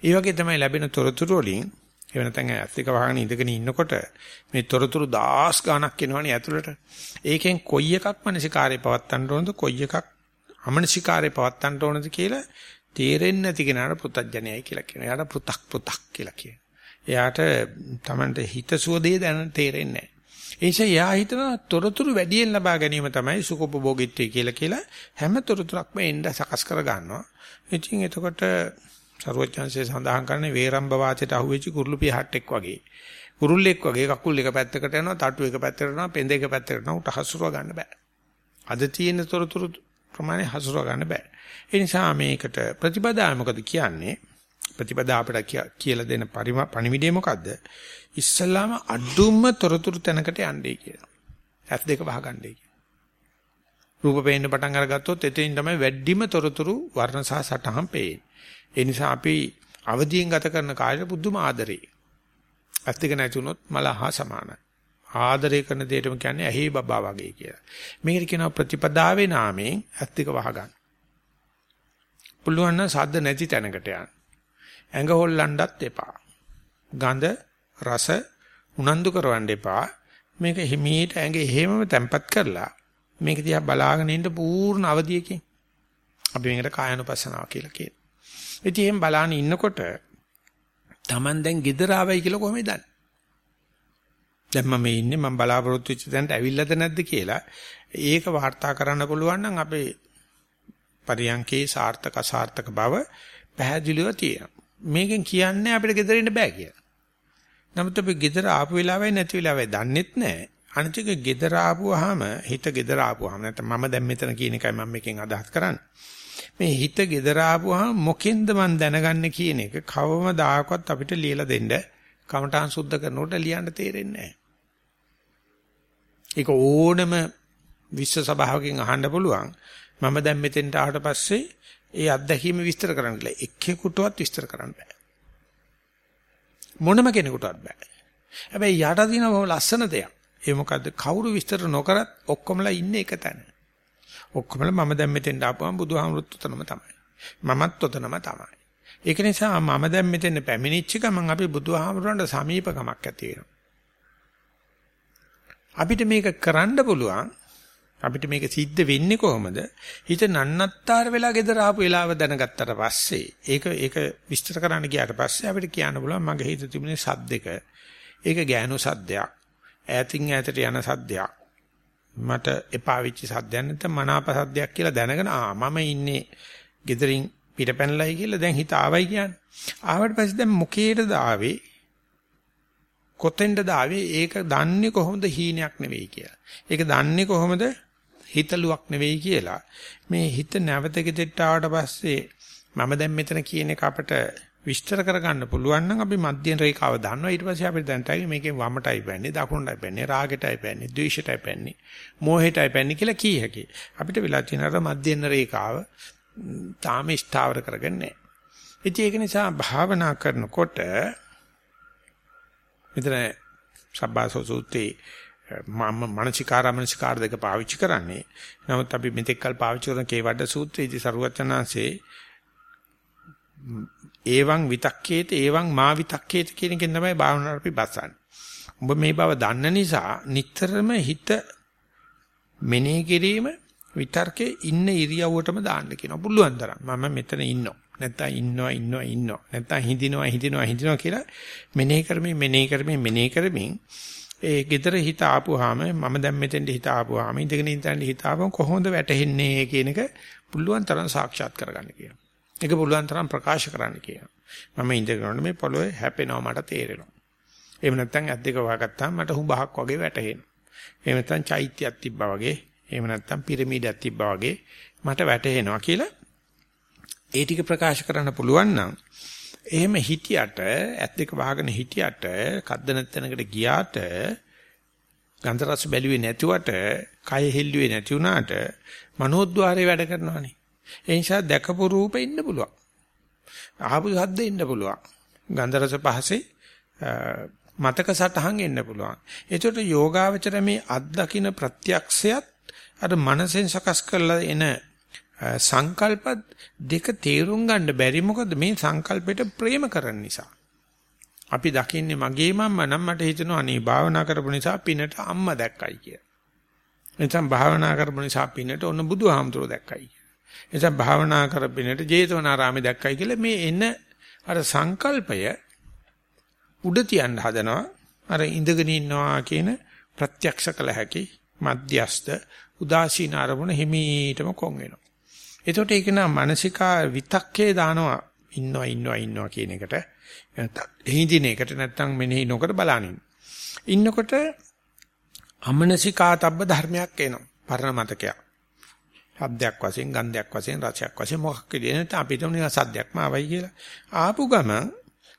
ඒ වගේ තමයි ලැබෙන තොරතුරු වලින් එහෙම නැත්නම් ඇත්තික වහගෙන ඉඳගෙන ඉන්නකොට මේ තොරතුරු දහස් ගණක් එනවනේ ඇතුළට. ඒකෙන් කොයි එකක් මනසිකාරය පවත්තන්න ඕනද කොයි එකක් අමනසිකාරය පවත්තන්න ඕනද කියලා තේරෙන්නේ නැති කෙනාට පෘතජ්ජනයයි කියලා කියනවා. එයාට පෘ탁 පෘ탁 කියලා කියනවා. එයාට Tamante හිතසුව දේ දැන තේරෙන්නේ නැහැ. ඒ නිසා එයා හිතන තොරතුරු වැඩියෙන් ලබා ගැනීම තමයි සුඛෝපභෝගීත්වය කියලා කියලා හැම තොරතුරක්ම එන්න සකස් කර ගන්නවා. ඉතින් එතකොට සරුවචාන්සේ සඳහන් කරන්නේ වේරම්බ වාතයට අහුවෙච්ච කුරුළු පිහට්ටෙක් වගේ. කුරුල්ලෙක් වගේ කකුල් එක පැත්තකට යනවා, තටු එක පැත්තකට යනවා, පෙඳ එක පැත්තකට යනවා. උට හසුරව ගන්න බෑ. අද තියෙන තොරතුරු ප්‍රමාණය හසුරව ගන්න බෑ. ඒ නිසා මේකට ප්‍රතිපදාව මොකද කියන්නේ? ප්‍රතිපදා අපිට කියලා දෙන පණිවිඩය මොකද්ද? ඉස්සල්ලාම අඩුම තොරතුරු තැනකට යන්නේ කියලා. ඇස් දෙක වහගන්නයි කියලා. රූප පේන්න පටන් අරගත්තොත් එතෙන් තමයි වැඩිම තොරතුරු වර්ණ සහ සටහන් පේන්නේ. ඒ නිසා අපි අවදියෙන් ගත කරන කාලේ පුදුම ආදරේ. ඇස් දෙක නැතුනොත් මල හා සමානයි. ආදරය කරන දෙයටම කියන්නේ ඇහි බබා වගේ කියලා. මේකට කියනවා ප්‍රතිපදාවේ නාමයෙන් ඇස් දෙක වහගන්න. පුළුවන් නම් සද්ද නැති තැනකට යන්න. ඇඟ හොල්ලන්නත් එපා. ගඳ රස උනන්දු කරවන්න එපා. මේක හිමීට ඇඟ එහෙමම තැම්පත් කරලා මේක දිහා බලාගෙන ඉන්න පූර්ණ අවධියකින් අපි මේකට කායනුපස්සනාව කියලා කියනවා. ඉතින් එහෙම බලාගෙන ඉන්නකොට Taman දැන් gedara ආවයි කියලා කොහොමද දන්නේ? දැන් මම ඉන්නේ මම බලාපොරොත්තු වෙච්ච තැනට ඇවිල්ලාද නැද්ද කියලා ඒක වාර්තා කරන්න පුළුවන් නම් අපේ පරියන්කේ සාර්ථක අසාර්ථක බව පැහැදිලිව තියෙනවා. මේකෙන් කියන්නේ අපිට ගෙදර ඉන්න බෑ කියලා. නමුත් අපි ගෙදර ආපු වෙලාවයි නැති වෙලාවයි දන්නෙත් නැහැ. අනිතික ගෙදර ආපුවාම හිත ගෙදර ආපුවාම නැත්නම් මම දැන් මෙතන කියන එකයි මම මේකෙන් අදහස් කරන්නේ. මේ හිත gedara ආපුවාම මොකෙන්ද මන් දැනගන්නේ කියන එක කවමදාකවත් අපිට ලියලා දෙන්න කමඨාන් සුද්ධ කරනකොට ලියන්න තේරෙන්නේ නැහැ. ඒක ඕනම විශ්ව සභාවකින් අහන්න පුළුවන්. මම දැන් මෙතෙන්ට ආවට පස්සේ ඒ අත්දැකීම විස්තර කරන්න කියලා එක්කෙකුටවත් විස්තර කරන්න බෑ. මොනම කෙනෙකුටවත් බෑ. හැබැයි යට දින ලස්සන දෙයක්. ඒ මොකද්ද? කවුරු විස්තර නොකරත් ඔක්කොමලා ඉන්නේ එක තැන. ඔක්කොමල මම දැන් මෙතෙන්ට ආපුවම බුදුහාමුදුරුත් උතනම තමයි. මමත් උතනම තමයි. ඒක නිසා මම දැන් මෙතෙන් පැමිණිච්ච ගමන් අපි බුදුහාමුදුරන්ට සමීපකමක් ඇති වෙනවා. අපිට මේක කරන්න පුළුවන් අපිට මේක සිද්ධ වෙන්නේ කොහොමද? හිත නන්නත්තර වෙලා ගෙදර ආපු වෙලාව දැනගත්තට පස්සේ ඒක ඒක විස්තර කරන්න ගියාට පස්සේ අපිට කියන්න පුළුවන් මගේ හිත තිබුණේ සද්දක. ඒක ගෑනු සද්දයක්. ඈතින් ඈතට යන සද්දයක්. මට එපා වෙච්ච සද්දයක් නැත්නම් මනාප සද්දයක් කියලා දැනගෙන ආ මම ඉන්නේ gederin පිටපැනලයි කියලා දැන් හිත ආවයි කියන්නේ. ආවට පස්සේ දැන් මොකේටද ආවේ? කොතෙන්ද ආවේ? ඒක දන්නේ කොහොමද හීනයක් නෙවෙයි කියලා. ඒක දන්නේ කොහොමද හිතලුවක් නෙවෙයි කියලා. මේ හිත නැවත ගෙදෙට්ට ආවට පස්සේ මම දැන් මෙතන කියන එක අපිට විස්තර කරගන්න පුළුවන් නම් අපි මධ්‍යම රේඛාව දන්නවා ඊට පස්සේ අපිට දැනටයි මේකේ වමටයි පැන්නේ දකුණටයි පැන්නේ රාගෙටයි පැන්නේ ද්වේෂයටයි පැන්නේ මෝහෙටයි පැන්නේ කියලා කී හැකියි අපිට වෙලා තියෙන අර මධ්‍යම රේඛාව තාම ස්ථාවර කරගන්නේ නැහැ ඒක නිසා භාවනා කරනකොට මෙතන සබ්බාසෝ සූත්‍රේ මම මානසිකාර මානසිකාර දෙක පාවිච්චි කරන්නේ නමුත් අපි මෙතෙක් කල් පාවිච්චි කරන කේවඩ සූත්‍රයේදී සරුවචනාංශේ ඒවං විතක්කේත ඒවං මා විතක්කේත කියන එකෙන් තමයි භාවනාවට අපි බස්සන්නේ. ඔබ මේ බව දන්න නිසා නිතරම හිත මෙනෙහි කිරීම විතර්කේ ඉන්න ඉරියව්වටම දාන්න කියනවා. පුළුවන් තරම්. මම මෙතන ඉන්නවා. නැත්තම් ඉන්නවා ඉන්නවා ඉන්නවා. නැත්තම් හිඳිනවා හිඳිනවා හිඳිනවා කියලා මෙනෙහි කරමින් මෙනෙහි කරමින් මෙනෙහි කරමින් ඒ gedara හිත ආපුවාම මම දැන් මෙතෙන්ට හිත ආපුවාම ඉඳගෙන ඉඳන් හිත ආපුවම කොහොමද වැටෙන්නේ කියන එක පුළුවන් තරම් සාක්ෂාත් කරගන්න කියනවා. ඒක පුළුවන් තරම් ප්‍රකාශ කරන්න කියනවා. මම ඉඳගෙන මේ පොළොවේ හැපෙනවා මට තේරෙනවා. එහෙම නැත්නම් ඇස් දෙක වහගත්තාම මට හුඹහක් වගේ වැටහෙනවා. එහෙම නැත්නම් චෛත්‍යයක් තිබ්බා වගේ, එහෙම නැත්නම් පිරමීඩයක් තිබ්බා වගේ මට වැටහෙනවා කියලා ඒ ටික ප්‍රකාශ කරන්න පුළුවන් නම් එහෙම හිටියට ඇස් දෙක වහගෙන හිටියට කද්ද නැත්නම්කට ගියාට ගන්ධ රස බැලුවේ නැතුවට කය හෙල්ලුවේ නැති වුණාට මනෝද්්වාරේ වැඩ කරනවානේ ඒ නිසා දැකපු රූපෙ ඉන්න පුළුවන්. අහපු ශබ්දෙ ඉන්න පුළුවන්. ගන්ධ රස පහසේ මතක සටහන් එන්න පුළුවන්. ඒකට යෝගාවචර මේ අත්දකින්න ප්‍රත්‍යක්ෂයත් අර මනසෙන් සකස් කරලා එන සංකල්ප දෙක තේරුම් ගන්න බැරි මොකද මේ සංකල්පෙට ප්‍රේම කරන නිසා. අපි දකින්නේ මගේ මම්මා නම් මට හිතෙනවා අනේ භාවනා කරපු නිසා පිනට අම්මා දැක්කයි කියලා. එතන භාවනා කරපු නිසා පිනට ඔන්න බුදුහාමුදුරුවෝ දැක්කයි. එතන භාවනා කරපිනට ජේතවනාරාමේ දැක්කයි කියලා මේ එන අර සංකල්පය උඩ තියන්න හදනවා. අර ඉඳගෙන ඉන්නවා කියන ප්‍රත්‍යක්ෂ කළ හැකි මධ්‍යස්ත උදාසීන අරමුණ හිමීටම කොන් වෙනවා. එතකොට ඒක නා මානසිකා විතක්කේ දානවා ඉන්නවා ඉන්නවා ඉන්නවා කියන එකට එහිඳින එකට නැත්තම් මෙනෙහි නොකර බලනින්. ඉන්නකොට අමනසිකාතබ්බ ධර්මයක් එනවා. පරණ මතකයක්. ශබ්දයක් වශයෙන්, ගන්ධයක් වශයෙන්, රසයක් වශයෙන් මොකක්ද නැත්නම් අපි හිතමු නිකන් සද්දයක්ම ආවයි කියලා. ආපු ගම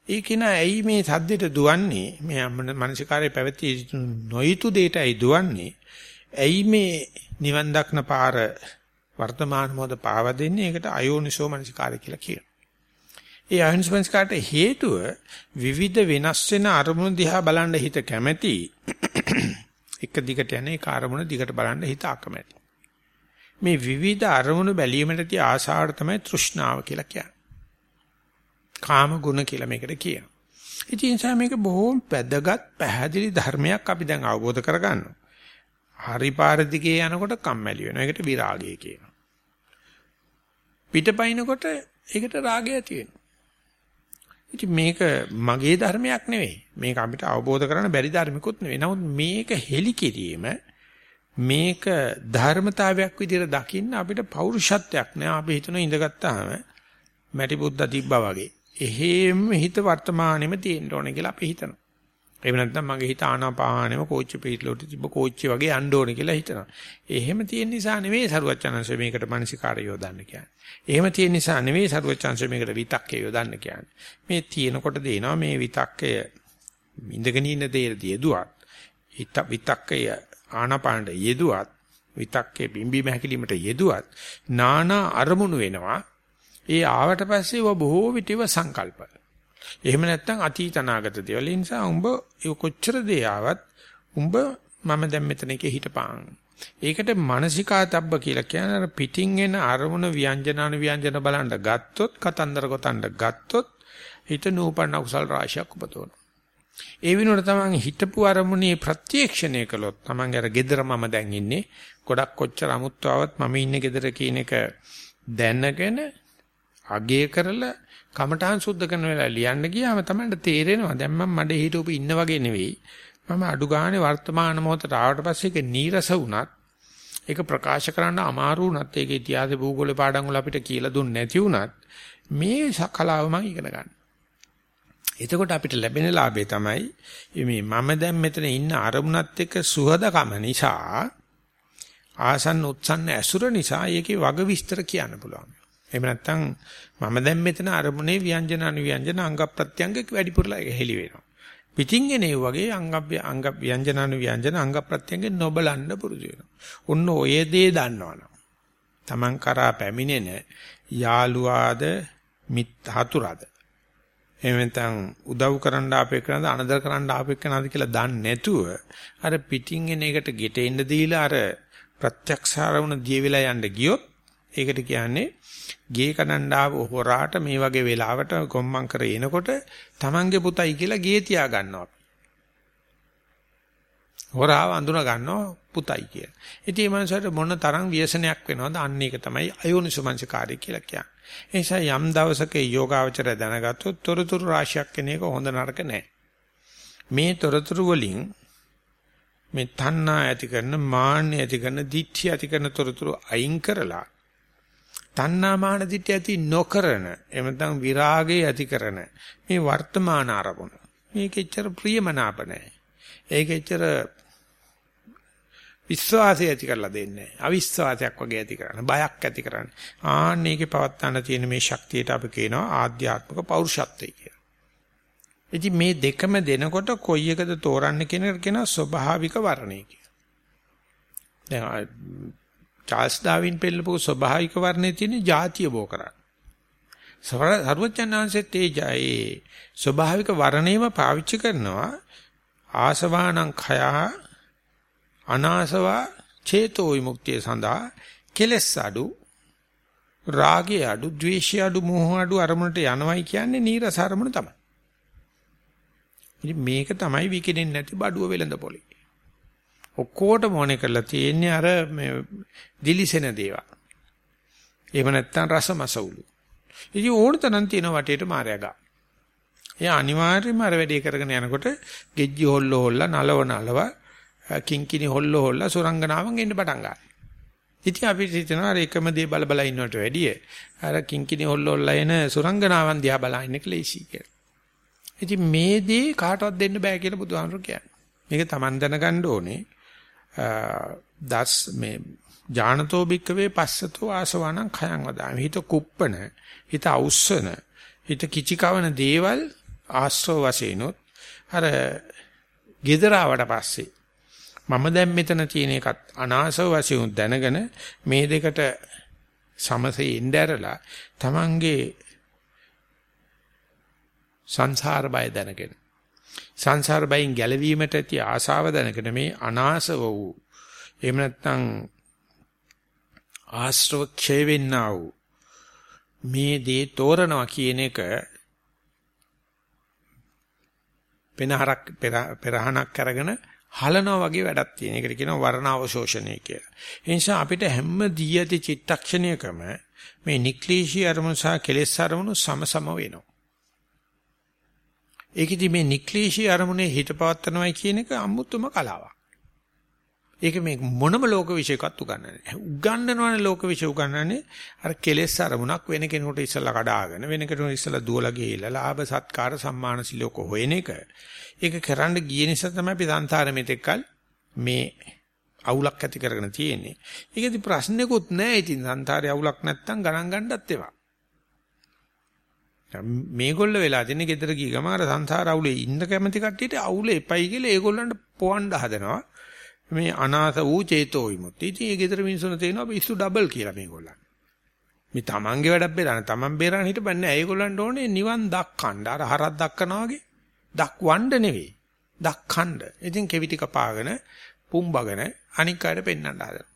ඒකින ඇයි මේ සද්දෙට දුවන්නේ? මේ මනසිකාරයේ පැවති නොයිතු දෙයටයි දුවන්නේ. ඇයි මේ නිවන් දක්න පාර වර්තමාන මොහොත පාව දෙන්නේ? ඒකට අයෝනිසෝ මනසිකාරය කියලා කියනවා. ඒ අහිංසමස්කාරට හේතුව විවිධ වෙනස් වෙන අරමුණු දිහා බලන්න හිත කැමැති එක දිගට යන ඒ අරමුණ දිගට බලන්න හිත අකමැති මේ විවිධ අරමුණු බැලීමට තිය ආශාවට තමයි තෘෂ්ණාව කියලා කියන්නේ කාම ගුණ කියලා මේකට කියනවා ඉතින් නිසා මේක බොහොම වැදගත් පැහැදිලි ධර්මයක් අපි දැන් අවබෝධ කරගන්නවා හරි පාර දිගේ යනකොට කම්මැලි වෙනවා ඒකට විරාගය කියනවා පිටපයින්කොට ඒකට රාගය ඇති වෙනවා ඉතින් මේක මගේ ධර්මයක් නෙවෙයි. මේක අපිට අවබෝධ කරගන්න බැරි ධර්මිකුත් නෙවෙයි. නමුත් මේක හෙලි කිරීම මේක ධර්මතාවයක් විදිහට දකින්න අපිට පෞරුෂත්වයක් නෑ. අපි හිතන ඉඳගත්තාම මැටි බුද්දා තිබ්බා වගේ. එහෙම හිත වර්තමානෙම තියෙන්න ඕනේ කියලා අපි හිතනවා. එහෙම නැත්නම් මගේ හිත ආනාපානෙම කෝච්චි පිටලොට තිබ්බ කෝච්චි වගේ යන්න ඕනේ කියලා හිතනවා. එහෙම තියෙන නිසා නෙවෙයි සරුවචනංශ මේකට මානසිකාරය යොදන්න කියන්නේ. එහෙම තියෙන නිසා නෙවෙයි සරුවචනංශ මේකට විතක්කය යොදන්න කියන්නේ. මේ තියෙනකොට දෙනවා මේ විතක්කය ඉඳගෙන ඉන්න දේට යෙදුවත් හිත විතක්කය ආනාපානට යෙදුවත් විතක්කේ බිම්බීම හැකිලීමට යෙදුවත් නානා අරමුණු වෙනවා. ඒ ආවට පස්සේ ව බොහෝ විටව සංකල්ප එහෙම නැත්නම් අතීත අනාගත දේවල්. ඒ නිසා උඹ කොච්චර දේ ආවත් උඹ මම දැන් මෙතන එකේ හිටපාන්. ඒකට මානසිකාතබ්බ කියලා කියන්නේ අර පිටින් එන අරමුණ ව්‍යංජනාන ව්‍යංජන බලන්න ගත්තොත් කතන්දර ගොතන්න ගත්තොත් හිත නූපන්න කුසල් රාශියක් උපදවනවා. ඒ විනෝඩ තමන් හිතපු අරමුණේ ප්‍රත්‍යක්ෂණය කළොත් තමන් අර gedara මම දැන් ඉන්නේ ගොඩක් කොච්චර අමුත්තාවත් මම ඉන්නේ gedara කියන එක දැනගෙන අගය කරලා කමඨාන් සුද්ධ කරන වෙලාව ලියන්න ගියාම තමයි තේරෙනවා දැන් මම මඩේ හිටවපු ඉන්න වගේ නෙවෙයි මම අඩු ගානේ වර්තමාන මොහොතට ආවට පස්සේ ඒක නීරස වුණත් ඒක ප්‍රකාශ කරන්න අමාරු වුණත් ඒක ඉතිහාස භූගෝල පාඩම් වල අපිට කියලා දුන්නේ නැති වුණත් මේ කලාව මම ඉගෙන ගන්න. එතකොට අපිට ලැබෙන ලාභය තමයි මේ මම දැන් මෙතන ඉන්න අරමුණත් එක්ක සුහදකම නිසා ආසන්න උත්සන්න ඇසුර නිසා ඒකේ වග විස්තර කියන්න පුළුවන්. එහෙම නැත්නම් මම දැන් මෙතන අරමුණේ ව්‍යංජන අනුව්‍යංජන අංග ප්‍රත්‍යංග වැඩිපුරලා හෙලි වෙනවා. පිටින් එනේ වගේ අංග අංග ව්‍යංජන අනුව්‍යංජන අංග ප්‍රත්‍යංග නොබලන්න පුරුදු වෙනවා. ඔන්න ඔය දේ දන්නවනම් Taman කරා පැමිණෙන යාළුවාද මිත් හතුරාද එහෙම නැත්නම් උදව් කරන්න ආපේ කරනද අනදර කරන්න ආපේ කරනද කියලා දන්නේ නැතුව අර පිටින් එන එකට ගෙට එන්න දීලා අර ප්‍රත්‍යක්ෂාරවුණ දිය වෙලා යන්න ගියොත් ඒකට කියන්නේ ගේ කඩන්න ආව හොරාට මේ වගේ වෙලාවට ගොම්මන් කර එනකොට Tamange පුතයි කියලා ගේ තියා ගන්නවා. හොරාව අඳුන ගන්නවා පුතයි කියලා. ඉතින් මේ මනසට මොන තරම් ව්‍යසනයක් වෙනවද? අන්න ඒක තමයි අයෝනිසමංසකාරය කියලා කියන්නේ. ඒ නිසා යම් දවසක යෝගාවචර දැනගත්තොත් තොරතුරු රාශියක් කෙන එක හොඳ නරක නැහැ. මේ තොරතුරු වලින් මේ තණ්හා ඇති කරන මාන්න ඇති කරන දිත්‍ය ඇති කරන තොරතුරු අයින් කරලා තණ්හා මාන දිට්ඨිය ඇති නොකරන එහෙම නැත්නම් විරාගය ඇති කරන මේ වර්තමාන ආරමුණ මේක එච්චර ප්‍රියමනාප නැහැ. ඒක එච්චර විශ්වාසය ඇති කරලා දෙන්නේ නැහැ. අවිශ්වාසයක් වගේ ඇති කරන බයක් ඇති කරන. ආන්න ඒකේ පවත්තන්න තියෙන මේ ශක්තියට අපි කියනවා ආධ්‍යාත්මික පෞරුෂත්වය කියලා. ඉතින් මේ දෙකම දෙනකොට කොයි එකද තෝරන්න කියන එක කියනවා ස්වභාවික වර්ණය කියලා. දැන් චාල්ස් ඩාවින් පෙන්නපු ස්වභාවික වර්ණයේ තියෙන ಜಾතිය බෝ කරා. සරුවචනාංශෙත් ඒ ජයි ස්වභාවික වර්ණේම පාවිච්චි කරනවා ආසවානං khය අනාසවා චේතෝ විමුක්තිය සඳහා කෙලස් අඩු රාගය අඩු ද්වේෂය අඩු මෝහ අඩු අරමුණට යනවයි කියන්නේ නීරස අරමුණ තමයි. ඉතින් මේක තමයි විකිනෙන්නේ නැති බඩුව වෙලඳ පොලේ. ඔක්කොටම ඕනේ කරලා තියෙන්නේ අර මේ දිලිසෙන දේවල්. එහෙම නැත්නම් රසමසවුලු. ඉතින් ඕන තරම් තියෙන වටේට මාරයා ගා. එයා අනිවාර්යයෙන්ම අර වැඩේ කරගෙන යනකොට ගෙජ්ජි හොල්ල හොල්ල නලව නලව කිංකිණි හොල්ල හොල්ල සුරංගනාවන් එන්න පටන් ගන්නවා. ඉතින් අපි හිතනවා අර එකම දේ බල බල ඉන්නවට වැඩිය අර කිංකිණි හොල්ල හොල්ල එන සුරංගනාවන් දිහා බලන එක ලේසි කියලා. ඉතින් මේ දේ කාටවත් දෙන්න බෑ කියලා බුදුහාමුදුරු කියන්නේ. මේක Taman දැනගන්න ඕනේ. දස් මේ ඥානතෝ භික්කවේ පස්සතෝ ආසවණං khයං වදාමි. හිත කුප්පන, හිත අවුස්සන, හිත කිචිකවන දේවල් ආශ්‍රව වශයෙන්ොත් අර gedaraවට පස්සේ මම දැන් මෙතන තියෙන එකත් අනාසව වශයෙන් දැනගෙන මේ දෙකට සමසේ ඉන්න ඇරලා තමන්ගේ සංසාර බය දැනගෙන සංසාර බයෙන් ගැලවීමට ඇති ආශාව දැනගෙන මේ අනාසව වූ එහෙම නැත්නම් ආශ්‍රව ක්ෂය වෙන්නා වූ මේ දේ තෝරනවා කියන එක පෙනහරක් පෙරහනක් අරගෙන හලනවා වගේ වැඩක් තියෙන. ඒකට කියනවා වර්ණාවශෝෂණය කියලා. ඒ නිසා අපිට හැම දී ඇති චිත්තක්ෂණයකම මේ නික්ලේශී අරමුණු සහ කෙලෙස් අරමුණු සමසම වෙනවා. ඒකෙදි මේ නික්ලේශී අරමුණේ හිත පවත්නවායි කියන එක අමුතුම කලාවක්. ඒක මේ මොනම ලෝක විශ්යකත් උගන්වන්නේ නැහැ. උගන්වනවනේ ලෝක විශ්ය උගන්වන්නේ අර කෙලෙස් අරමුණක් වෙන කෙනෙකුට ඉස්සලා කඩාගෙන වෙන කෙනෙකුට ඉස්සලා දුවලා ගිහිල්ලා ලාභ සත්කාර සම්මාන සිලෝක හොයන එක. ඒක කරන්න ගිය නිසා තමයි අපි සංසාර මෙතෙක්කල් මේ අවුලක් ඇති කරගෙන තියෙන්නේ. ඒකෙදි ප්‍රශ්නෙකුත් නැහැ. ඉතින් සංසාරේ අවුලක් නැත්තම් ගණන් ගන්නත් ඒවා. මේගොල්ල වෙලා තින්නේ ගෙදර ගිය ගම අර සංසාර අවුලේ ඉන්න කැමති කට්ටියට අවුල එපයි කියලා ඒගොල්ලන්ට පොවන්න හදනවා. මේ අනාථ වූ චේතෝ විමුක්ති. ඉතින් ඒ ගෙදර මිනිස්සුන් තේනවා පිස්සු ඩබල් කියලා මේගොල්ලන්. මේ තමන්ගේ වැඩක් බේරන්න තමන් බේරන්න හිටපන්නේ ඒගොල්ලන්ට ඕනේ නිවන් දක්කන්න. අර හරක් දක්කනවා වගේ. දක්වන්න නෙවෙයි. දක්ඛණ්ඩ. ඉතින් කෙවිටි කපාගෙන පුම්බගෙන අනික් අයට පෙන්වන්න හදනවා.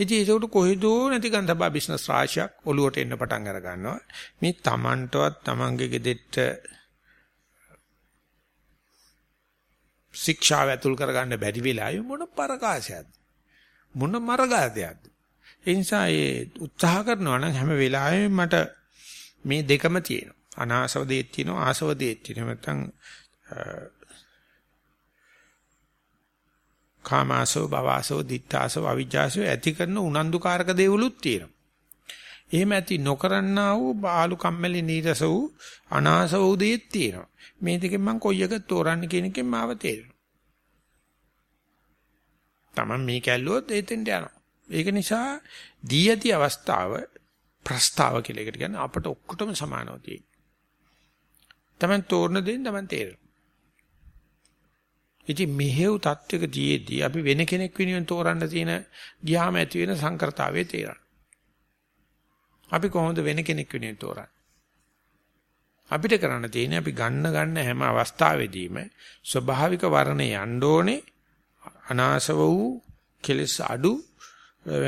ඉතින් ඒකට කොහෙදෝ නැති ගන්ධබා බිස්නස් රාශියක් ඔලුවට එන්න පටන් අර ගන්නවා. මේ Tamanටවත් Tamanගේ ගෙදෙට්ට ශික්ෂාව ඇතුල් කරගන්න බැරි වෙලාවේ මොන පරකාසයක්ද මොන මරගාතයක්ද? ඒ නිසා ඒ උත්සාහ කරනවා නම් හැම වෙලාවෙම මට මේ දෙකම තියෙනවා. අනාසව දෙයක් තියෙනවා ආසව දෙයක් තියෙනවා. නැත්නම් කාමාසෝ භවසෝ දිත්තාසෝ අවිජ්ජාසෝ ඇති කරන උනන්දුකාරක දේවලුත් තියෙනවා. එහෙම ඇති නොකරන්නා වූ බාලු කම්මැලි නීරස වූ අනාස වූ දේත් තියෙනවා. මේ දෙකෙන් මම කොයි එක තෝරන්න කියන එකෙන් මාව තේරෙනවා. Taman මේ කැල්ලුවොත් එතෙන්ට යනවා. ඒක නිසා දී ඇති අවස්ථාව ප්‍රස්තාව කියලා එකට කියන්නේ අපට ඔක්කොටම සමානව තියෙනවා. Taman තෝරන දෙයින් Taman තේරෙනවා. ඉතින් මෙහෙව් තත්වයක තියේදී අපි වෙන කෙනෙක් වෙනුවෙන් තෝරන්න තියෙන ගියාම ඇති වෙන සංකෘතාවයේ තේරෙනවා. අපි කොහොමද වෙන කෙනෙක් වෙනුවෙන් තෝරන්නේ? අපිට කරන්න තියෙන්නේ අපි ගන්න ගන්න හැම අවස්ථාවෙදීම ස්වභාවික වර්ණේ යන්න ඕනේ අනාසව වූ කෙලස් අඩු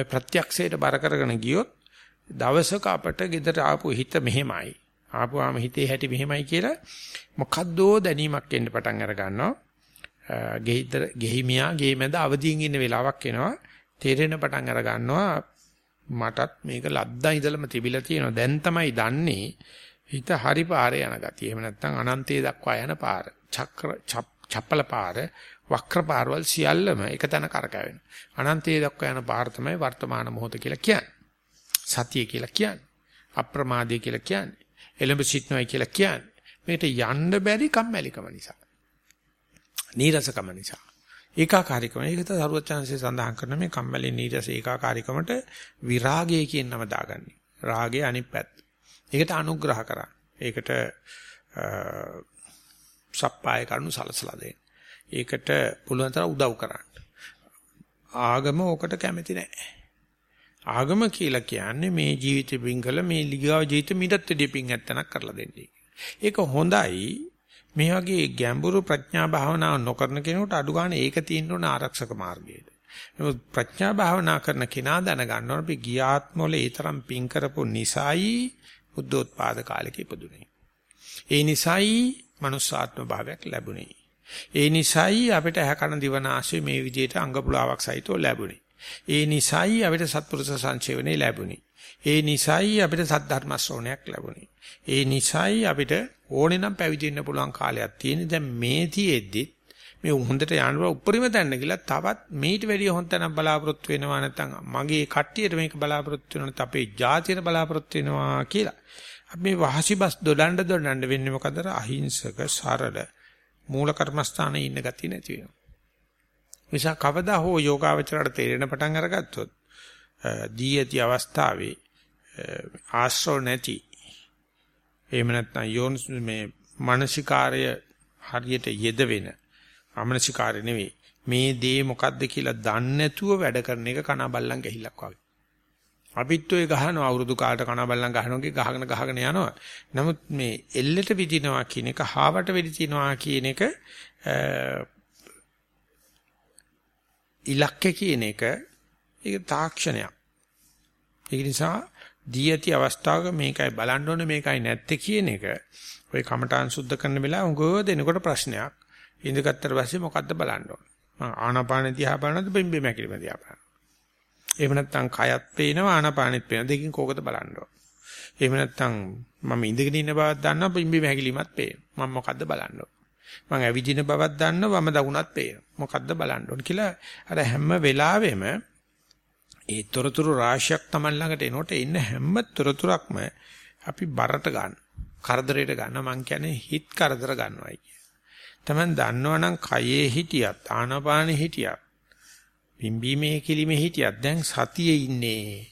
ප්‍රත්‍යක්ෂයට බර කරගෙන ගියොත් දවසක අපට ගෙදර ආපු හිත මෙහෙමයි ආපුවාම හිතේ හැටි මෙහෙමයි කියලා මොකද්දෝ දැනීමක් එන්න පටන් අර ගන්නවා ගෙහිතර ගෙහිමියා ගේ මැද අවදියෙන් ඉන්න වෙලාවක් එනවා තේරෙන පටන් අර ගන්නවා මටත් මේක ලද්දා ඉඳලම තිබිලා තියෙනවා දැන් තමයි දන්නේ හිත හරි පාරේ යන ගතිය. එහෙම නැත්නම් අනන්තයේ දක්වා යන පාර. චක්‍ර චප්පල පාර, වක්‍ර පාරවල් සියල්ලම එක තැන කරකැවෙනවා. අනන්තයේ දක්වා යන පාර තමයි වර්තමාන මොහොත කියලා කියන්නේ. සතිය කියලා කියන්නේ. අප්‍රමාදය කියලා කියන්නේ. එළඹ සිටනොයි කියලා කියන්නේ. මේකට යන්න බැරි කම්මැලිකම නිසා. නීරසකම නිසා. ඒකාකාරීකම. ඒකට සරුවචාන්සේ සඳහන් කරන මේ කම්මැලි නීරස ඒකාකාරීකමට විරාගය කියන නම දාගන්නේ. රාගයේ අනිත් පැත්ත. ඒකට අනුග්‍රහ කරා. ඒකට සප්පාය කරුණු සලසලා දෙන්න. ඒකට පුළුවන් තරම් උදව් කරන්න. ආගම ඕකට කැමති නැහැ. ආගම කියලා කියන්නේ මේ ජීවිතේ පිංකල මේ ලිගාව ජීවිත මිටත් දෙඩිය පිං ඇත්තනක් කරලා දෙන්නේ. ඒක හොඳයි. මේ වගේ ගැඹුරු ප්‍රඥා භාවනාව නොකරන කෙනෙකුට අඩු ගන්න ඒක තියෙන්න ඕන ආරක්ෂක මාර්ගයේද. නමුත් ප්‍රඥා භාවනා කරන කෙනා දැනගන්න ඕන අපි ගියාත්මවල ඒ තරම් පිං කරපු නිසායි බුද්ධෝත්පාද කාලෙක ඉපදුනේ. ඒ නිසායි මනුස්සාත්ම භාවයක් ලැබුණේ. ඒ නිසායි අපිට ඇහැකන දිවනාශය මේ විදිහට අංග පුලාවක් සහිතව ලැබුණේ. ඒ නිසායි අපිට සත්පුරුෂ සංචේවනේ ලැබුණේ. ඒ නිසායි අපිට සද්ධර්ම ශ්‍රවණයක් ලැබුණේ. ඒ නිසායි අපිට ඕනේ නම් පැවිදි වෙන්න පුළුවන් කාලයක් තියෙන. දැන් මේ තියේද්දි මේ හොඳට යනවා උපරිම තැන්න කියලා තවත් මේට වැඩිය හොඳ තැනක් බලාපොරොත්තු වෙනවා නැත්නම් මගේ කට්ටියට මේක බලාපොරොත්තු වෙනවා නැත්නම් අපේ ජාතියට බලාපොරොත්තු වෙනවා කියලා. අපි මේ වහසිබස් දොඩන්න දොඩන්න වෙන්නේ මොකද? අහිංසක සරල මූල කර්මස්ථානයේ ඉන්න ගතිය නැති වෙනවා. නිසා කවදා හෝ යෝගාවචරයට තේරෙන පටන් අරගත්තොත් දී ඇති අවස්ථාවේ ආශ්‍රව නැති. එහෙම නැත්නම් යෝන් මේ මානසිකාර්ය හරියට යෙද වෙන අමනසිකාර්ය නෙවෙයි. මේ දේ මොකද්ද කියලා දන්නේ නැතුව වැඩ කරන එක කන බල්ලන් ගැහිල්ලක් වගේ. අපිත් ඔය ගහනවා අවුරුදු කාලට කන බල්ලන් ගහනෝගේ ගහගෙන ගහගෙන යනවා. නමුත් මේ එල්ලෙට විදිනවා කියන එක හාවට වෙඩි තිනවා කියන එක ඉලක්කය කියන එක ඒක තාක්ෂණයක්. ඒක නිසා දී ඇති අවස්ථාවක මේකයි බලන්න ඕනේ මේකයි නැත්තේ කියන එක ඔය කමඨාන් සුද්ධ කරන වෙලාව උගව දෙනකොට ප්‍රශ්නයක්. ඉඳගත්තර පස්සේ මොකද්ද බලන්න ඕනේ. ආනාපාන දිහා බලනද බිම්බේ මැකිලිම දිහා බලනද? එහෙම නැත්නම් කයත් පේනවා ආනාපානෙත් පේනවා. දෙකින් කෝකද බලන්න ඕනේ. එහෙම නැත්නම් මම ඉඳගෙන ඉන්න බවක් දන්නවා බිම්බේ මැකිලිමත් පේනවා. මම මොකද්ද බලන්න ඕනේ. මම ඇවිදින බවක් දන්නවා වම දකුණත් පේනවා. මොකද්ද බලන්න ඕන කියලා අර හැම වෙලාවෙම ඒ තොරතුරු රාශියක් Taman ළඟට එනකොට ඉන්න හැම තොරතුරක්ම අපි බරට ගන්න. කරදරයට ගන්න මං කියන්නේ හිත කරදර ගන්නවයි කිය. Taman දන්නවනම් කයේ හිටියත් ආනාපානෙ හිටියත් පිම්බීමේ කිලිමේ හිටියත් දැන් සතියේ ඉන්නේ.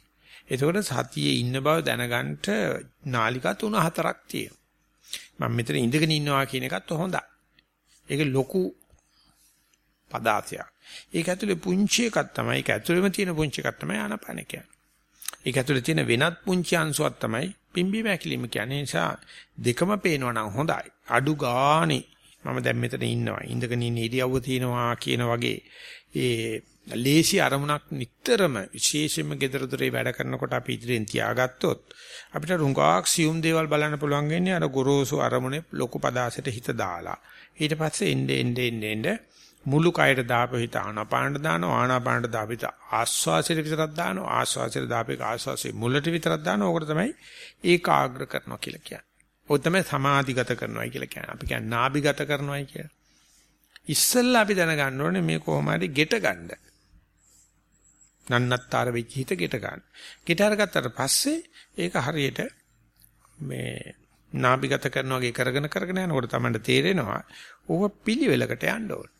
එතකොට සතියේ ඉන්න බව දැනගන්න නාලිකා තුන හතරක් තියෙනවා. මම මෙතන ඉඳගෙන ඉන්නවා කියන එකත් හොඳයි. ඒක ලොකු පදාසයක්. ඒක ඇතුලේ පුංචි එකක් තමයි ඒක ඇතුලේම තියෙන පුංචි එකක් තමයි ආනපන කියන්නේ. ඒක ඇතුලේ තියෙන වෙනත් පුංචි අංශුවක් තමයි පිම්බි මැකිලිම කියන්නේ. නිසා දෙකම පේනවා නම් හොඳයි. අඩු ගානේ මම දැන් මෙතන ඉන්නවා. ඉඳගෙන ඉන්න ඉරියව්ව තියෙනවා කියන වගේ ඒ ලේසි අරමුණක් නිතරම විශේෂයෙන්ම gedara dore වැඩ කරනකොට අපි ඉදිරියෙන් තියාගත්තොත් අපිට රුඟාක් සියුම් දේවල් බලන්න පුළුවන් වෙන්නේ අර ගොරෝසු අරමුණේ ලොකු පදාසෙට හිත දාලා ඊට පස්සේ එnde ende ende ende මුළු කයට දාපු හිත ආනාපානට දානවා ආනාපානට දාපු හිත ආස්වාසයට විතරක් දානවා ආස්වාසයට දාපු එක ආස්වාසයේ මුලට විතරක් දානවා ඕකට තමයි ඒකාග්‍ර කරනවා කියලා කියන්නේ. ඔය තමයි සමාධිගත කරනවායි කියලා කියන්නේ. අපි කියන්නේ නාභිගත කරනවායි කියලා. ඉස්සෙල්ලා අපි දැනගන්න ඕනේ මේ කොහොම හරි ගෙට ගන්න. නන්නත්තර වෙච්ච හිත ගෙට ගන්න. ගෙට අරගත්තට පස්සේ ඒක හරියට මේ නාභිගත කරන වගේ කරගෙන කරගෙන යනකොට තමයි තේරෙනවා ඕව පිළිවෙලකට යන්න ඕන.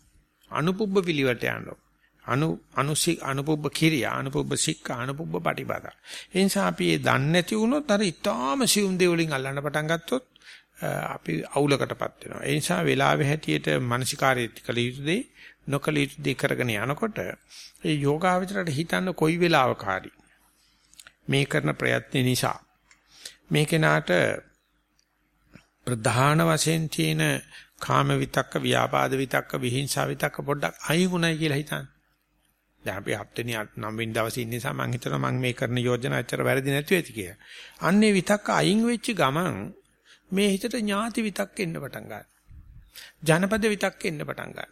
අනුපුබ්බ පිළිවෙලට යන්න ඕන. අනු අනුසි අනුපුබ්බ කිරියා අනුපුබ්බ සික්ඛා අනුපුබ්බ පටිපදා. ඒ නිසා අපි ඒ දන්නේ නැති වුණොත් අර ඊටාම සියුම් දේ වලින් අල්ලන්න පටන් ගත්තොත් අපි අවුලකටපත් වෙනවා. ඒ නිසා වෙලාවෙ හැටියට මානසිකාරයේ කළ යුතු දේ නොකළ යුතු දේ කරගෙන යනකොට ඒ යෝගාවචරයට හිතන්න කොයි වෙලාවක හරි මේ කරන ප්‍රයත්න නිසා මේ කෙනාට ප්‍රධාන වශයෙන් තියෙන කාම විතක්ක, ව්‍යාපාද විතක්ක, විහිංසාව විතක්ක පොඩ්ඩක් අයිගුණයි කියලා හිතන්න. දැන් අපි හත්වෙනි නම් වෙනි දවසේ ඉන්න නිසා මම හිතනවා මම මේ කරන යෝජනා ඇත්තට වැරදි නැති වෙති කියලා. අන්නේ විතක්ක අයින් වෙච්ච ගමන් මේ හිතට ඥාති විතක්ක එන්න පටන් ගන්නවා. ජනපද විතක්ක එන්න පටන් ගන්නවා.